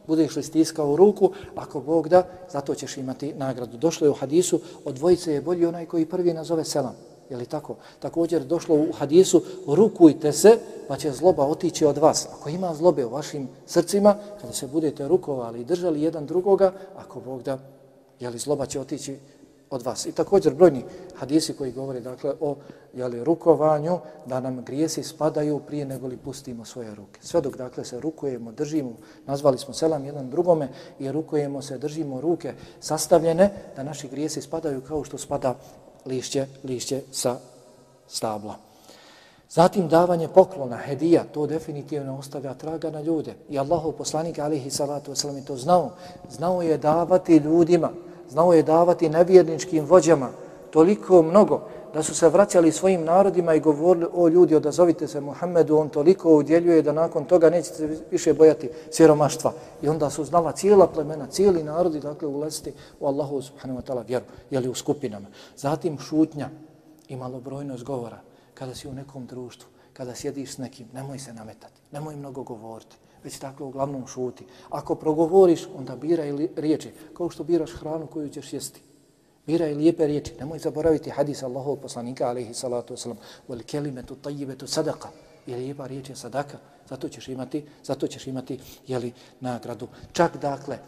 Budeš li stiskao ruku, ako Bog da, zato ćeš imati nagradu. Došlo je u hadisu, od dvojice je bolji onaj koji prvi nazove selam. Je li tako? Također došlo u hadisu, rukujte se, pa će zloba otići od vas. Ako ima zlobe u vašim srcima, kada se budete rukovali i držali jedan drugoga, ako Bog da, je li zloba će otići od vas. I također brojni hadisi koji govore dakle o jeli, rukovanju, da nam grijesi spadaju prije nego li pustimo svoje ruke. Sve dok dakle se rukujemo, držimo, nazvali smo selam jedan drugome i rukujemo se, držimo ruke sastavljene, da naši grijesi spadaju kao što spada lišće, lišće sa stabla. Zatim davanje poklona, hedija, to definitivno ostavlja traga na ljude. I Allahov poslanik alihi salatu wasalam je to znao. Znao je davati ljudima, znao je davati nevjerničkim vođama toliko mnogo da su se vraćali svojim narodima i govorili o ljudi, odazovite se Muhammedu, on toliko udjeljuje da nakon toga nećete više bojati siromaštva. I onda su znala cijela plemena, cijeli narodi, dakle, ulaziti u Allahu subhanahu wa ta'ala vjeru, jeli u skupinama. Zatim šutnja i malobrojnost govora. Kada si u nekom društvu, kada sjediš s nekim, nemoj se nametati, nemoj mnogo govoriti već dakle uglavnom šuti. Ako progovoriš, onda biraj riječi, kao što biraš hranu koju ćeš jesti. Biraj lijepe riječi. Nemoj zaboraviti hadis Allahov poslanika, alaihi salatu wasalam, wal kelimetu tajibetu sadaka. I lijepa riječ je sadaka. Zato ćeš imati, zato ćeš imati jeli, nagradu. Čak dakle,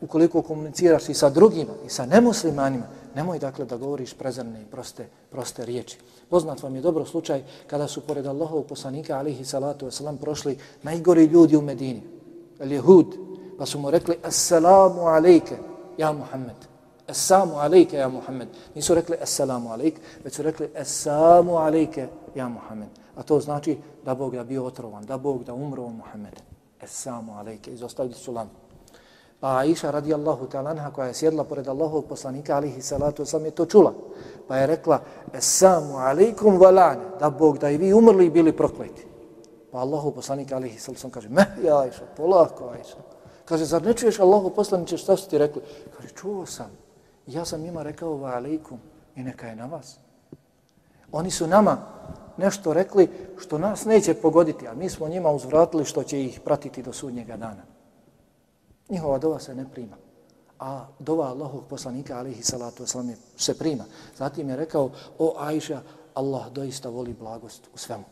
ukoliko komuniciraš i sa drugima i sa nemuslimanima, nemoj dakle da govoriš prezrne i proste, proste riječi. Poznat vam je dobro slučaj kada su pored Allahovog poslanika alihi salatu wasalam prošli najgori ljudi u Medini, al-Jehud, pa su mu rekli Assalamu alejke, ja Muhammed. Assalamu alejke, ja Muhammed. Nisu rekli Assalamu alejke, već su rekli Assalamu alejke, ja Muhammed. A to znači da Bog da bio otrovan, da Bog da umro Muhammed. Assalamu alejke, izostavili su lampu. Pa Aisha radijallahu talanha koja je sjedla pored Allahovog poslanika alihi salatu sam je to čula. Pa je rekla, Esamu alaikum valane, da Bog da i vi umrli i bili prokleti. Pa Allahu poslanik alihi salatu sam kaže, meh ja Aisha, polako Aisha. Kaže, zar ne čuješ Allahu poslaniče šta su ti rekli? Kaže, čuo sam. Ja sam njima rekao va alaikum i neka je na vas. Oni su nama nešto rekli što nas neće pogoditi, a mi smo njima uzvratili što će ih pratiti do sudnjega dana njihova dova se ne prima. A dova Allahog poslanika, alihi salatu wasalam, se prima. Zatim je rekao, o Ajša, Allah doista voli blagost u svemu.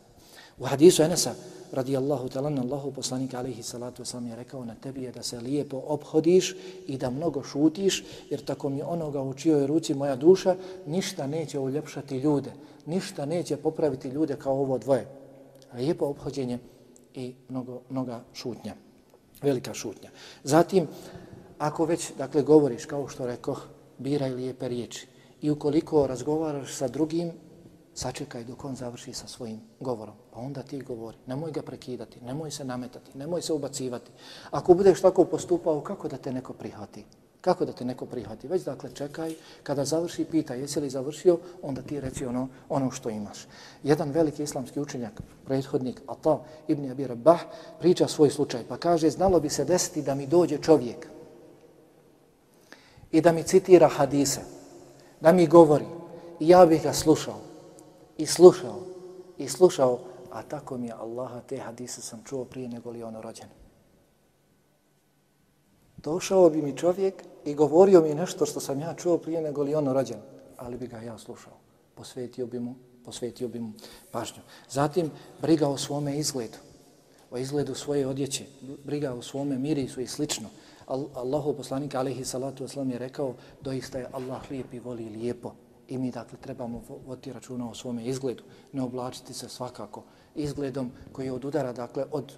U hadisu Enesa, radijallahu talan, Allahu poslanika, alihi salatu wasalam, je rekao, na tebi je da se lijepo obhodiš i da mnogo šutiš, jer tako mi onoga u čijoj ruci moja duša, ništa neće uljepšati ljude, ništa neće popraviti ljude kao ovo dvoje. Lijepo obhođenje i mnogo, mnoga šutnja velika šutnja. Zatim, ako već, dakle, govoriš, kao što rekoh, biraj lijepe riječi. I ukoliko razgovaraš sa drugim, sačekaj dok on završi sa svojim govorom. Pa onda ti govori. Nemoj ga prekidati, nemoj se nametati, nemoj se ubacivati. Ako budeš tako postupao, kako da te neko prihvati? Kako da te neko prihvati? Već dakle čekaj, kada završi, pita jesi li završio, onda ti reci ono, ono što imaš. Jedan veliki islamski učenjak, prethodnik Ata ibn Abi Rabah, priča svoj slučaj, pa kaže, znalo bi se desiti da mi dođe čovjek i da mi citira hadise, da mi govori i ja bih ga slušao i slušao i slušao, a tako mi je Allaha te hadise sam čuo prije nego li ono rođeno došao bi mi čovjek i govorio mi nešto što sam ja čuo prije nego li ono rođen, ali bi ga ja slušao. Posvetio bi mu, posvetio bi mu pažnju. Zatim, briga o svome izgledu, o izgledu svoje odjeće, briga o svome mirisu i slično. Allahu poslanik alaihi salatu wasalam je rekao, doista je Allah lijep i voli lijepo. I mi dakle trebamo voditi računa o svome izgledu, ne oblačiti se svakako izgledom koji odudara dakle od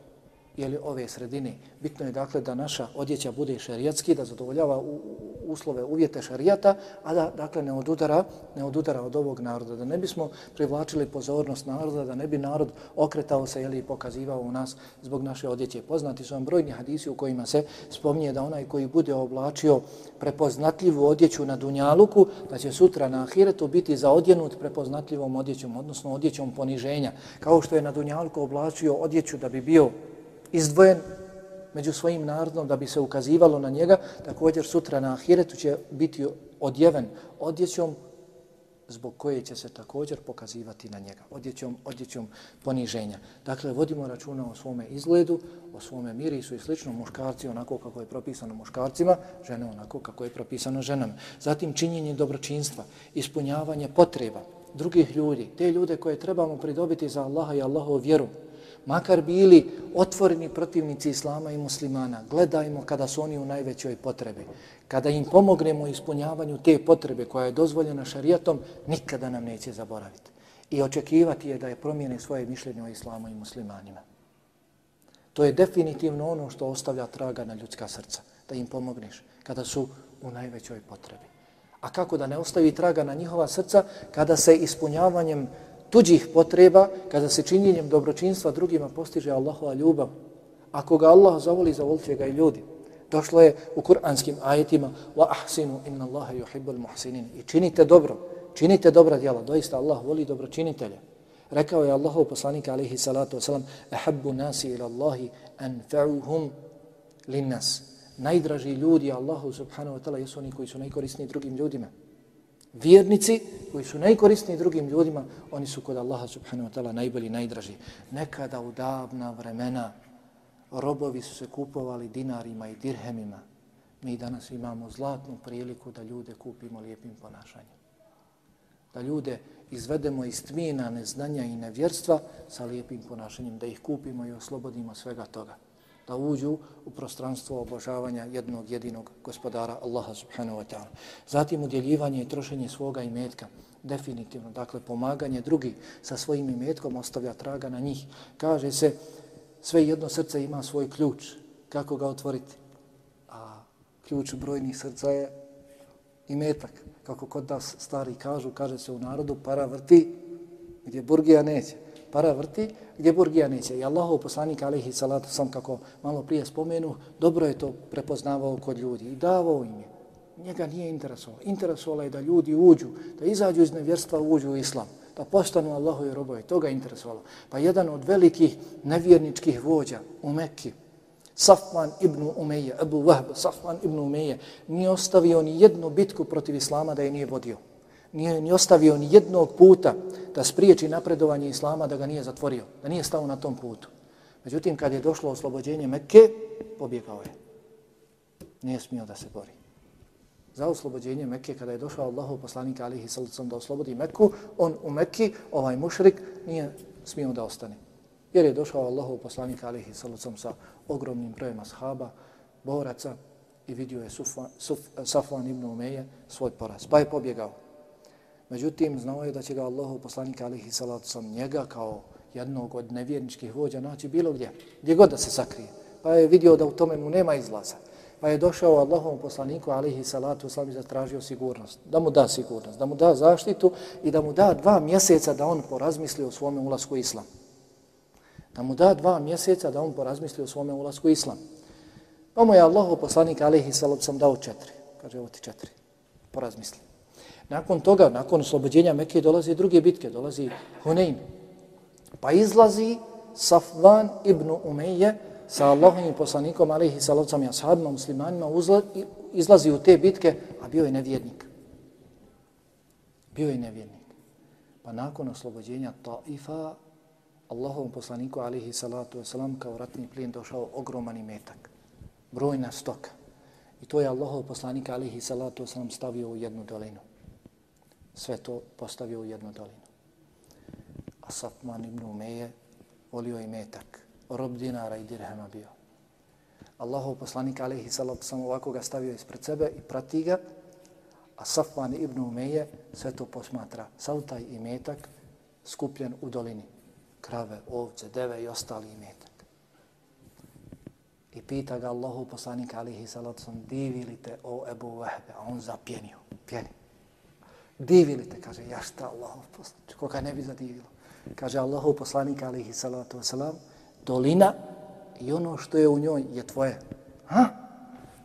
jeli, ove sredine. Bitno je dakle da naša odjeća bude šerijatski, da zadovoljava u, uslove, uvjete šerijata, a da dakle ne odudara, ne odudara od ovog naroda. Da ne bismo privlačili pozornost naroda, da ne bi narod okretao se ili pokazivao u nas zbog naše odjeće. Poznati su vam brojni hadisi u kojima se spominje da onaj koji bude oblačio prepoznatljivu odjeću na Dunjaluku, da će sutra na Ahiretu biti zaodjenut prepoznatljivom odjećom, odnosno odjećom poniženja. Kao što je na Dunjaluku oblačio odjeću da bi bio izdvojen među svojim narodom da bi se ukazivalo na njega, također sutra na ahiretu će biti odjeven odjećom zbog koje će se također pokazivati na njega, odjećom, odjećom poniženja. Dakle, vodimo računa o svome izgledu, o svome mirisu i slično, muškarci onako kako je propisano muškarcima, žene onako kako je propisano ženama. Zatim činjenje dobročinstva, ispunjavanje potreba drugih ljudi, te ljude koje trebamo pridobiti za Allaha i Allahovu vjeru, makar bili otvoreni protivnici Islama i muslimana, gledajmo kada su oni u najvećoj potrebi. Kada im pomognemo ispunjavanju te potrebe koja je dozvoljena šarijatom, nikada nam neće zaboraviti. I očekivati je da je promijene svoje mišljenje o Islamu i muslimanima. To je definitivno ono što ostavlja traga na ljudska srca, da im pomogneš kada su u najvećoj potrebi. A kako da ne ostavi traga na njihova srca kada se ispunjavanjem tuđih potreba, kada se činjenjem dobročinstva drugima postiže Allahova ljubav. Ako ga Allah zavoli, zavolit će ga i ljudi. Došlo je u kuranskim ajetima wa ahsinu inna Allaha yuhibbul muhsinin. I činite dobro, činite dobra djela. Doista Allah voli dobročinitelje. Rekao je Allahov poslanik alejhi salatu vesselam: "Ahabbu nasi ila Allahi anfa'uhum linnas." Najdraži ljudi Allahu subhanahu wa ta'ala jesu oni koji su najkorisniji drugim ljudima. Vjernici koji su najkorisniji drugim ljudima, oni su kod Allaha subhanahu wa ta'ala najbolji, najdraži. Nekada u davna vremena robovi su se kupovali dinarima i dirhemima. Mi danas imamo zlatnu priliku da ljude kupimo lijepim ponašanjem. Da ljude izvedemo iz tmina neznanja i nevjerstva sa lijepim ponašanjem, da ih kupimo i oslobodimo svega toga da uđu u prostranstvo obožavanja jednog jedinog gospodara Allaha subhanahu wa ta'ala. Zatim udjeljivanje i trošenje svoga imetka, definitivno, dakle pomaganje drugi sa svojim imetkom ostavlja traga na njih. Kaže se, sve jedno srce ima svoj ključ, kako ga otvoriti? A ključ brojnih srca je imetak. Kako kod nas stari kažu, kaže se u narodu, para vrti gdje burgija neće para vrti, gdje burgija neće. I Allahov poslanik, alaihi salatu sam, kako malo prije spomenu, dobro je to prepoznavao kod ljudi i davao im je. Njega nije interesovalo. Interesovalo je da ljudi uđu, da izađu iz nevjerstva, uđu u islam, da postanu Allahovi robovi. To ga interesovalo. Pa jedan od velikih nevjerničkih vođa u Mekki, Safvan ibn Umeje, Abu Wahb, Safvan ibn Umeje, nije ostavio ni jednu bitku protiv Islama da je nije vodio nije ni ostavio ni jednog puta da spriječi napredovanje Islama, da ga nije zatvorio, da nije stao na tom putu. Međutim, kad je došlo oslobođenje Mekke, pobjegao je. Nije smio da se bori. Za oslobođenje Mekke, kada je došao Allahov poslanik alihi sallam da oslobodi Mekku, on u Mekki, ovaj mušrik, nije smio da ostane. Jer je došao Allahov poslanik alihi sallam sa ogromnim brojem ashaba, boraca i vidio je Sufan, Suf, Safvan ibn Umeje svoj poraz. Pa je pobjegao. Međutim, znao je da će ga Allahu poslanik alihi salatu sam njega kao jednog od nevjerničkih vođa naći bilo gdje, gdje god da se sakrije. Pa je vidio da u tome mu nema izlaza. Pa je došao Allahom poslaniku alihi salatu sam i zatražio sigurnost. Da mu da sigurnost, da mu da zaštitu i da mu da dva mjeseca da on porazmisli o svome ulasku u islam. Da mu da dva mjeseca da on porazmisli o svome ulasku u islam. Pa mu je Allahov poslanik alihi salatu sam dao četiri. Kaže, ovo ti četiri. Porazmisli. Nakon toga, nakon oslobođenja Mekke, dolazi druge bitke, dolazi Hunain. Pa izlazi Safvan ibn Umeje sa Allahovim poslanikom, alihi salavcama i ashabima, muslimanima, izlazi u te bitke, a bio je nevjernik. Bio je nevjernik. Pa nakon oslobođenja Taifa, Allahovom poslaniku, alihi salatu wasalam, kao ratni plijen došao ogroman imetak. Brojna stoka. I to je Allahov poslanik, alihi salatu wasalam, stavio u jednu dolinu sve to postavio u jednu dolinu. A Safman ibn Umeje volio i metak, rob dinara i dirhema bio. Allahov poslanik alaihi salat sam ovako ga stavio ispred sebe i prati ga, a Safman ibn Umeje sve to posmatra. Sav taj imetak skupljen u dolini. Krave, ovce, deve i ostali imetak. I pita ga Allahov poslanik alaihi salat sam, divili te o Ebu Vahbe? a on zapjenio, pjenio divili te, kaže, ja šta Allahov poslanik, znači, koga ne bi zadivilo. Kaže Allahov poslanik, alihi salatu wasalam, dolina i ono što je u njoj je tvoje. Ha?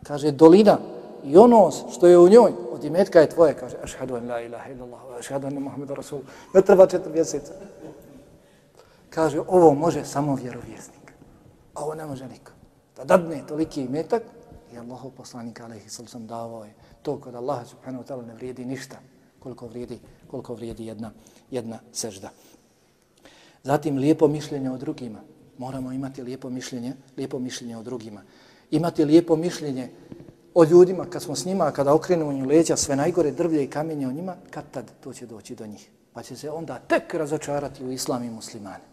Kaže, dolina i ono što je u njoj od imetka je tvoje. Kaže, ašhadu an la ilaha illallah, ašhadu an muhammedu rasul. Ne treba četiri mjeseca. Kaže, ovo može samo vjerovjesnik. A ovo ne može niko. Da dadne toliki imetak i Allahov poslanik, alihi salatu wasalam, davao je to kod Allaha subhanahu wa ta'ala ne vrijedi ništa koliko vrijedi, koliko vrijedi jedna, jedna sežda. Zatim lijepo mišljenje o drugima. Moramo imati lijepo mišljenje, lijepo mišljenje o drugima. Imati lijepo mišljenje o ljudima kad smo s njima, kada okrenemo nju leđa, sve najgore drvlje i kamenje o njima, kad tad to će doći do njih. Pa će se onda tek razočarati u islam i muslimane.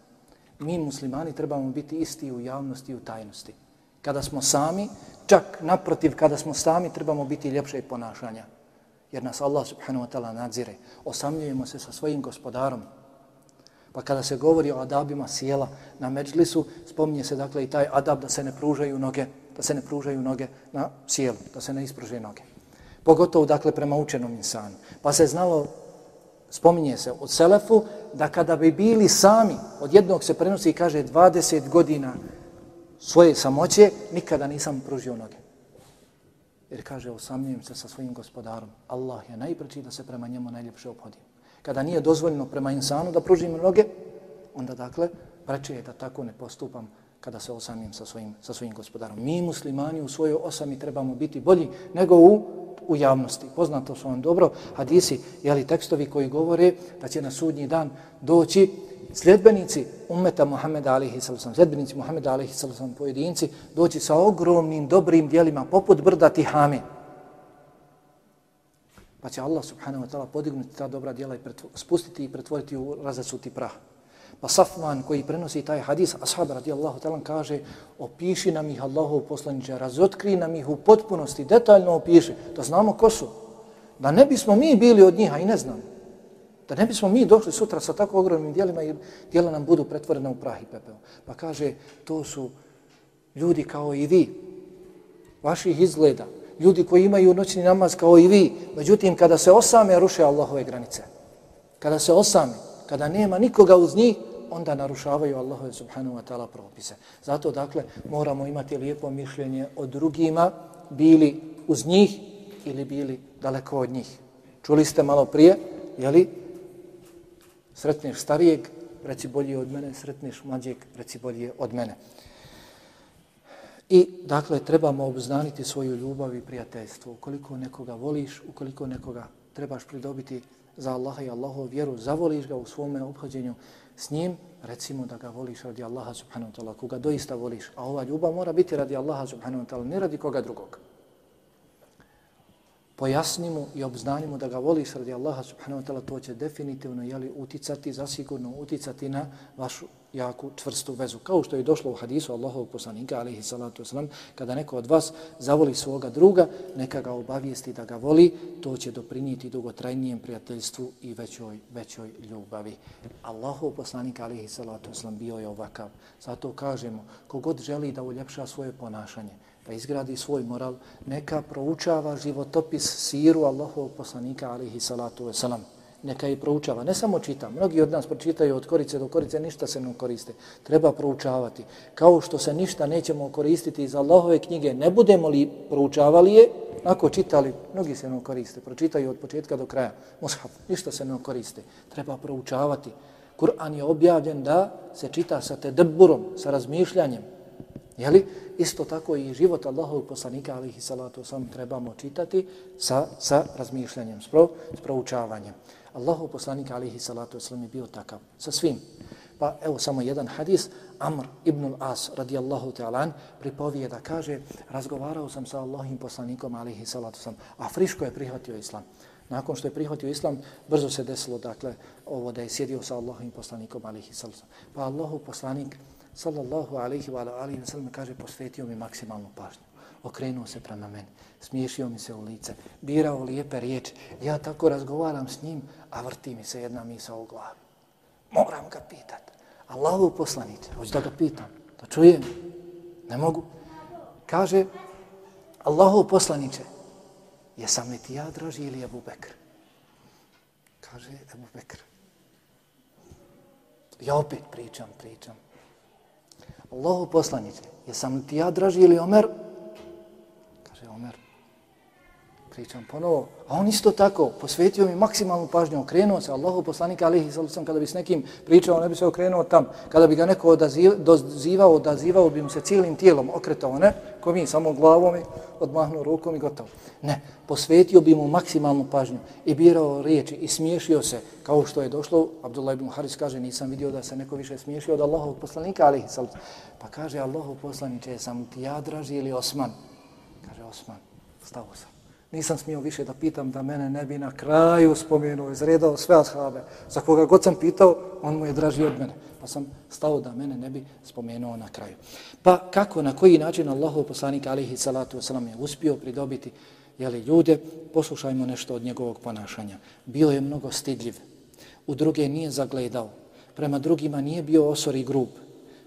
Mi muslimani trebamo biti isti u javnosti i u tajnosti. Kada smo sami, čak naprotiv, kada smo sami, trebamo biti ljepše ponašanja. Jer nas Allah subhanahu wa ta'ala nadzire. Osamljujemo se sa svojim gospodarom. Pa kada se govori o adabima sjela na međlisu, spominje se dakle i taj adab da se ne pružaju noge, da se ne pružaju noge na sjelu, da se ne ispruže noge. Pogotovo dakle prema učenom insanu. Pa se znalo, spominje se od Selefu, da kada bi bili sami, od jednog se prenosi i kaže 20 godina svoje samoće, nikada nisam pružio noge. Jer kaže, osamljujem se sa svojim gospodarom. Allah je najpreći da se prema njemu najljepše obhodim. Kada nije dozvoljeno prema insanu da pružim noge, onda dakle, preče je da tako ne postupam kada se osamim sa svojim, sa svojim gospodarom. Mi muslimani u svojoj osami trebamo biti bolji nego u, u javnosti. Poznato su vam dobro hadisi, jeli tekstovi koji govore da će na sudnji dan doći sljedbenici ummeta Muhammeda alihi sallam, sljedbenici Muhammeda alihi sallam, pojedinci, doći sa ogromnim dobrim dijelima, poput brda Tihame. Pa će Allah subhanahu wa ta'ala podignuti ta dobra dijela i spustiti i pretvoriti u razacuti prah. Pa Safman koji prenosi taj hadis, ashab radijallahu ta'ala kaže, opiši nam ih Allahov poslaniče, razotkri nam ih u potpunosti, detaljno opiši, da znamo ko su. Da ne bismo mi bili od njih, a i ne znamo. Da ne bismo mi došli sutra sa tako ogromnim dijelima i dijela nam budu pretvorene u prah i pepeo. Pa kaže, to su ljudi kao i vi, vaših izgleda, ljudi koji imaju noćni namaz kao i vi, međutim, kada se osame, ruše Allahove granice. Kada se osame, kada nema nikoga uz njih, onda narušavaju Allahove subhanahu wa ta'ala propise. Zato, dakle, moramo imati lijepo mišljenje o drugima, bili uz njih ili bili daleko od njih. Čuli ste malo prije, jeli, sretneš starijeg, reci bolje od mene, sretneš mlađeg, reci bolje od mene. I, dakle, trebamo obznaniti svoju ljubav i prijateljstvo. Ukoliko nekoga voliš, ukoliko nekoga trebaš pridobiti za Allaha i Allahovu vjeru, zavoliš ga u svome obhođenju s njim, recimo da ga voliš radi Allaha subhanahu wa ta'ala, koga doista voliš. A ova ljubav mora biti radi Allaha subhanahu wa ta'ala, ne radi koga drugog pojasni mu i obznani mu da ga voliš radi Allaha subhanahu wa ta'ala, to će definitivno jeli, uticati, zasigurno uticati na vašu jaku, čvrstu vezu. Kao što je došlo u hadisu Allahovog poslanika, alaihi salatu wasalam, kada neko od vas zavoli svoga druga, neka ga obavijesti da ga voli, to će doprinijeti dugotrajnijem prijateljstvu i većoj, većoj ljubavi. Allahov poslanik, alaihi salatu wasalam, bio je ovakav. Zato kažemo, kogod želi da uljepša svoje ponašanje, pa izgradi svoj moral, neka proučava životopis siru Allahovog poslanika, alihi salatu wasalam. Neka i proučava, ne samo čita. Mnogi od nas pročitaju od korice do korice, ništa se ne koriste. Treba proučavati. Kao što se ništa nećemo koristiti iz Allahove knjige, ne budemo li proučavali je, ako čitali, mnogi se ne koriste, pročitaju od početka do kraja. Mushaf, ništa se ne koriste. Treba proučavati. Kur'an je objavljen da se čita sa tedburom, sa razmišljanjem, Jeli? Isto tako i život Allahovog poslanika, alihi salatu sam trebamo čitati sa, sa razmišljanjem, s, pro, s proučavanjem. Allahov poslanika, alihi salatu sam je bio takav sa svim. Pa evo samo jedan hadis, Amr ibn al-As radijallahu ta'alan pripovije da kaže, razgovarao sam sa Allahim poslanikom, alihi salatu sam, a friško je prihvatio islam. Nakon što je prihvatio islam, brzo se desilo, dakle, ovo da je sjedio sa Allahim poslanikom, alihi salatu sam. Pa Allahov poslanik, sallallahu alaihi wa alaihi wa sallam kaže posvetio mi maksimalnu pažnju. Okrenuo se prema meni, smiješio mi se u lice, birao lijepe riječi. Ja tako razgovaram s njim, a vrti mi se jedna misa u glavi. Moram ga pitat. Allahu poslanice, hoću da ga pitam, da čujem. Ne mogu. Kaže, Allahu poslanice, jesam li ti ja draži ili Ebu Bekr? Kaže, Ebu Bekr. Ja opet pričam, pričam. Allahu poslanice, jesam li ti ja draži ili Omer? Pričam ponovo. A on isto tako, posvetio mi maksimalnu pažnju, okrenuo se. Allahu poslanika, alihi sallam, kada bi s nekim pričao, ne bi se okrenuo tam. Kada bi ga neko odazivao, odazivao bi mu se cijelim tijelom okretao, ne? ko mi, samo glavom i odmahnuo rukom i gotovo. Ne, posvetio bi mu maksimalnu pažnju i birao riječi i smiješio se, kao što je došlo, Abdullah ibn Haris kaže, nisam vidio da se neko više smiješio od Allahovog poslanika, ali pa kaže, Allahov poslaniče, sam ti ja draži ili Osman? Kaže, Osman, stavo sam. Nisam smio više da pitam da mene ne bi na kraju spomenuo, izredao sve ashabe. Za koga god sam pitao, on mu je draži od mene. Pa sam stao da mene ne bi spomenuo na kraju. Pa kako, na koji način Allahov poslanik alihi salatu wasalam je uspio pridobiti jeli, ljude, poslušajmo nešto od njegovog ponašanja. Bio je mnogo stidljiv. U druge nije zagledao. Prema drugima nije bio osor i grub.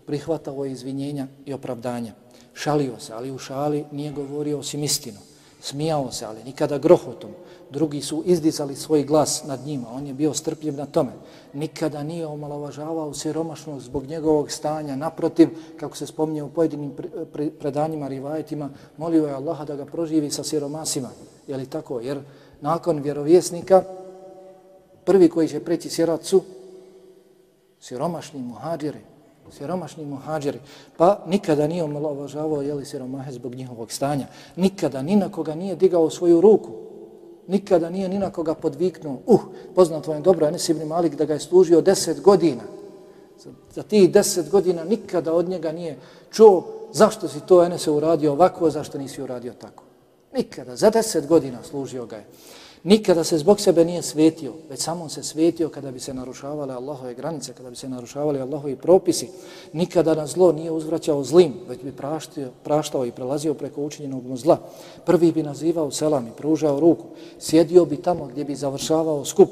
Prihvatao je izvinjenja i opravdanja. Šalio se, ali u šali nije govorio osim istinu smijao se, ali nikada grohotom. Drugi su izdizali svoj glas nad njima, on je bio strpljiv na tome. Nikada nije omalovažavao siromašnost zbog njegovog stanja. Naprotiv, kako se spominje u pojedinim predanjima, rivajetima, molio je Allaha da ga proživi sa siromasima. Je li tako? Jer nakon vjerovjesnika, prvi koji će preći sjerat su siromašni muhađiri siromašni muhađeri, pa nikada nije omalovažavao jeli siromahe zbog njihovog stanja. Nikada ni na koga nije digao svoju ruku. Nikada nije ni na koga podviknuo. Uh, poznato vam je dobro, Enes ibn Malik da ga je služio deset godina. Za, za tih deset godina nikada od njega nije čuo zašto si to Enese uradio ovako, zašto nisi uradio tako. Nikada. Za deset godina služio ga je. Nikada se zbog sebe nije svetio, već samo se svetio kada bi se narušavale Allahove granice, kada bi se narušavali Allahovi propisi. Nikada na zlo nije uzvraćao zlim, već bi praštio, praštao i prelazio preko učinjenog mu zla. Prvi bi nazivao selam i pružao ruku. Sjedio bi tamo gdje bi završavao skup,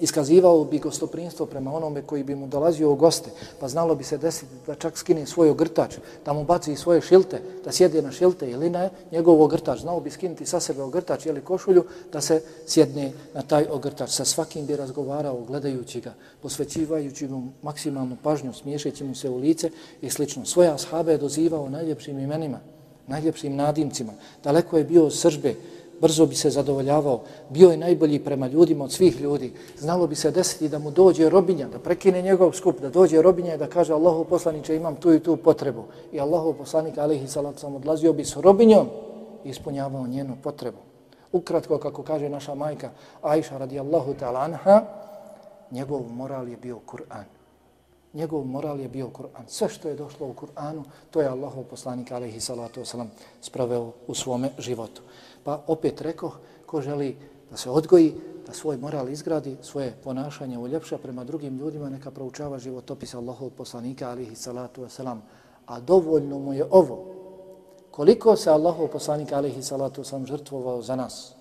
iskazivao bi gostoprinstvo prema onome koji bi mu dolazio u goste, pa znalo bi se desiti da čak skine svoj ogrtač, da mu baci svoje šilte, da sjede na šilte ili na njegov ogrtač, znao bi skinuti sa sebe ogrtač ili košulju, da se sjedne na taj ogrtač. Sa svakim bi razgovarao, gledajući ga, posvećivajući mu maksimalnu pažnju, smiješeći mu se u lice i slično. Svoja ashabe je dozivao najljepšim imenima, najljepšim nadimcima. Daleko je bio sržbe, brzo bi se zadovoljavao, bio je najbolji prema ljudima od svih ljudi. Znalo bi se desiti da mu dođe robinja, da prekine njegov skup, da dođe robinja i da kaže Allahu poslaniče imam tu i tu potrebu. I Allahu poslanik alaihi salat sam odlazio bi s robinjom i ispunjavao njenu potrebu. Ukratko, kako kaže naša majka Aisha radijallahu ta'ala anha, njegov moral je bio Kur'an. Njegov moral je bio Kur'an. Sve što je došlo u Kur'anu, to je Allahov poslanik alaihi salatu wasalam spraveo u svome životu. Pa opet rekao, ko želi da se odgoji, da svoj moral izgradi, svoje ponašanje uljepša prema drugim ljudima, neka proučava životopis Allahov poslanika, alihi salatu wasalam. A dovoljno mu je ovo. Koliko se Allahov poslanika, alihi salatu wasalam, žrtvovao za nas?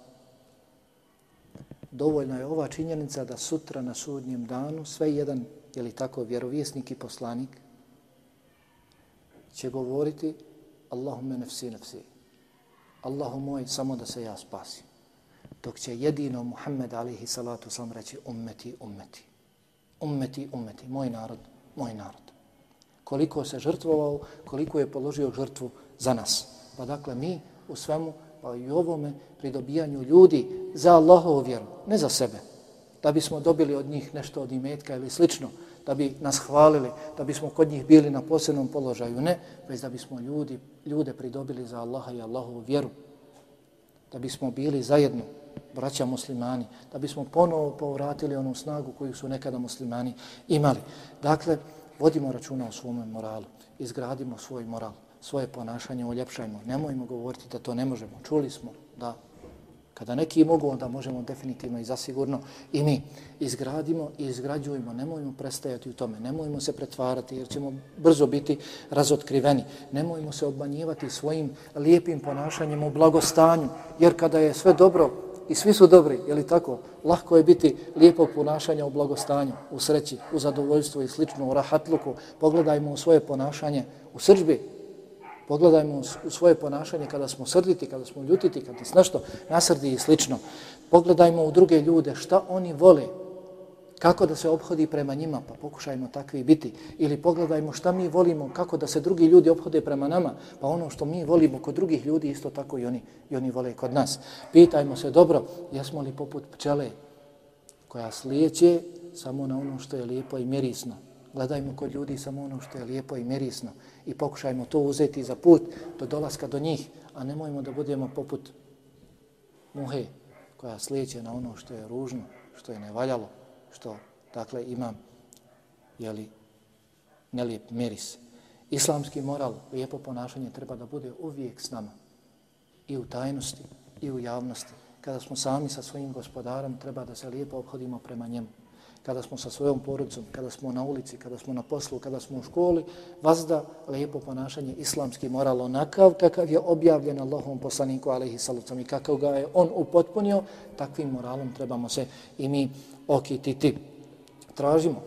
Dovoljna je ova činjenica da sutra na sudnjem danu sve jedan, je li tako, vjerovjesnik i poslanik, će govoriti Allahumme nefsi nefsi. Allahu moj, samo da se ja spasim. Dok će jedino Muhammed alihi salatu sam reći ummeti, ummeti. Ummeti, ummeti. Moj narod, moj narod. Koliko se žrtvovao, koliko je položio žrtvu za nas. Pa dakle, mi u svemu, pa i ovome pridobijanju ljudi za Allahovu vjeru, ne za sebe, da bismo dobili od njih nešto od imetka ili slično, da bi nas hvalili, da bismo kod njih bili na posebnom položaju, ne, već da bismo ljudi, ljude pridobili za Allaha i Allahovu vjeru, da bismo bili zajedno, braća muslimani, da bismo ponovo povratili onu snagu koju su nekada muslimani imali. Dakle, vodimo računa o svom moralu, izgradimo svoj moral, svoje ponašanje uljepšajmo, nemojmo govoriti da to ne možemo. Čuli smo da Kada neki mogu, onda možemo definitivno i zasigurno i mi izgradimo i izgrađujemo. Nemojmo prestajati u tome, nemojmo se pretvarati jer ćemo brzo biti razotkriveni. Nemojmo se obmanjivati svojim lijepim ponašanjem u blagostanju jer kada je sve dobro i svi su dobri, je li tako, lahko je biti lijepog ponašanja u blagostanju, u sreći, u zadovoljstvu i slično, u rahatluku. Pogledajmo u svoje ponašanje u srđbi, Pogledajmo u svoje ponašanje kada smo srditi, kada smo ljutiti, kada nas nešto nasrdi i slično. Pogledajmo u druge ljude šta oni vole, kako da se obhodi prema njima, pa pokušajmo takvi biti. Ili pogledajmo šta mi volimo, kako da se drugi ljudi obhode prema nama, pa ono što mi volimo kod drugih ljudi, isto tako i oni, i oni vole kod nas. Pitajmo se dobro, jesmo li poput pčele koja slijeće samo na ono što je lijepo i mirisno, Gledajmo kod ljudi samo ono što je lijepo i mirisno i pokušajmo to uzeti za put do dolaska do njih, a nemojmo da budemo poput muhe koja slijeće na ono što je ružno, što je nevaljalo, što dakle ima jeli, nelijep miris. Islamski moral, lijepo ponašanje treba da bude uvijek s nama. I u tajnosti, i u javnosti. Kada smo sami sa svojim gospodarom, treba da se lijepo obhodimo prema njemu. Kada smo sa svojom porodicom, kada smo na ulici, kada smo na poslu, kada smo u školi, vazda lijepo ponašanje, islamski moral onakav kakav je objavljen Allahom poslaniku alaihi salucam i kakav ga je on upotpunio, takvim moralom trebamo se i mi okititi. Tražimo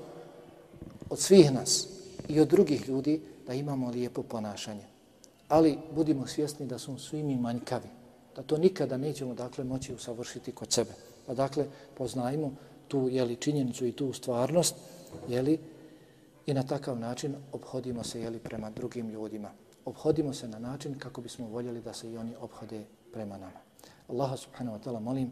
od svih nas i od drugih ljudi da imamo lijepo ponašanje. Ali budimo svjesni da smo svi mi manjkavi, da to nikada nećemo dakle moći usavršiti kod sebe. Pa dakle, poznajmo tu jeli, činjenicu i tu stvarnost jeli, i na takav način obhodimo se jeli, prema drugim ljudima. Obhodimo se na način kako bismo voljeli da se i oni obhode prema nama. Allaha subhanahu wa ta'ala molim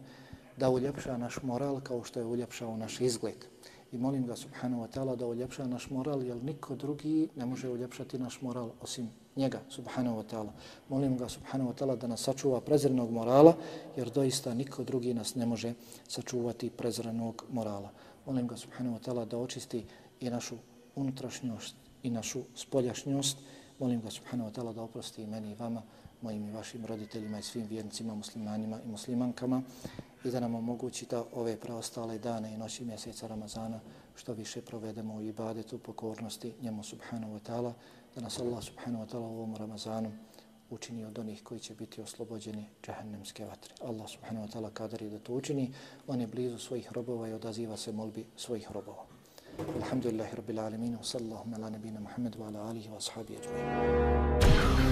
da uljepša naš moral kao što je uljepšao naš izgled i molim ga subhanahu wa ta'ala da uljepša naš moral, jer niko drugi ne može uljepšati naš moral osim njega subhanahu wa ta'ala. Molim ga subhanahu wa ta'ala da nas sačuva prezrenog morala, jer doista niko drugi nas ne može sačuvati prezrenog morala. Molim ga subhanahu wa ta'ala da očisti i našu unutrašnjost i našu spoljašnjost. Molim ga subhanahu wa ta'ala da oprosti i meni i vama, mojim i vašim roditeljima i svim vjernicima, muslimanima i muslimankama i da nam omogući da ove preostale dane i noći mjeseca Ramazana što više provedemo u ibadetu, pokornosti njemu subhanahu wa ta'ala, da nas Allah subhanahu wa ta'ala u ovom Ramazanu učini od onih koji će biti oslobođeni džahennemske vatre. Allah subhanahu wa ta'ala kadar je da to učini, on je blizu svojih robova i odaziva se molbi svojih robova. Alhamdulillahi rabbil alamin, sallahu ala nabina Muhammad wa ala alihi wa ashabi ajma'in.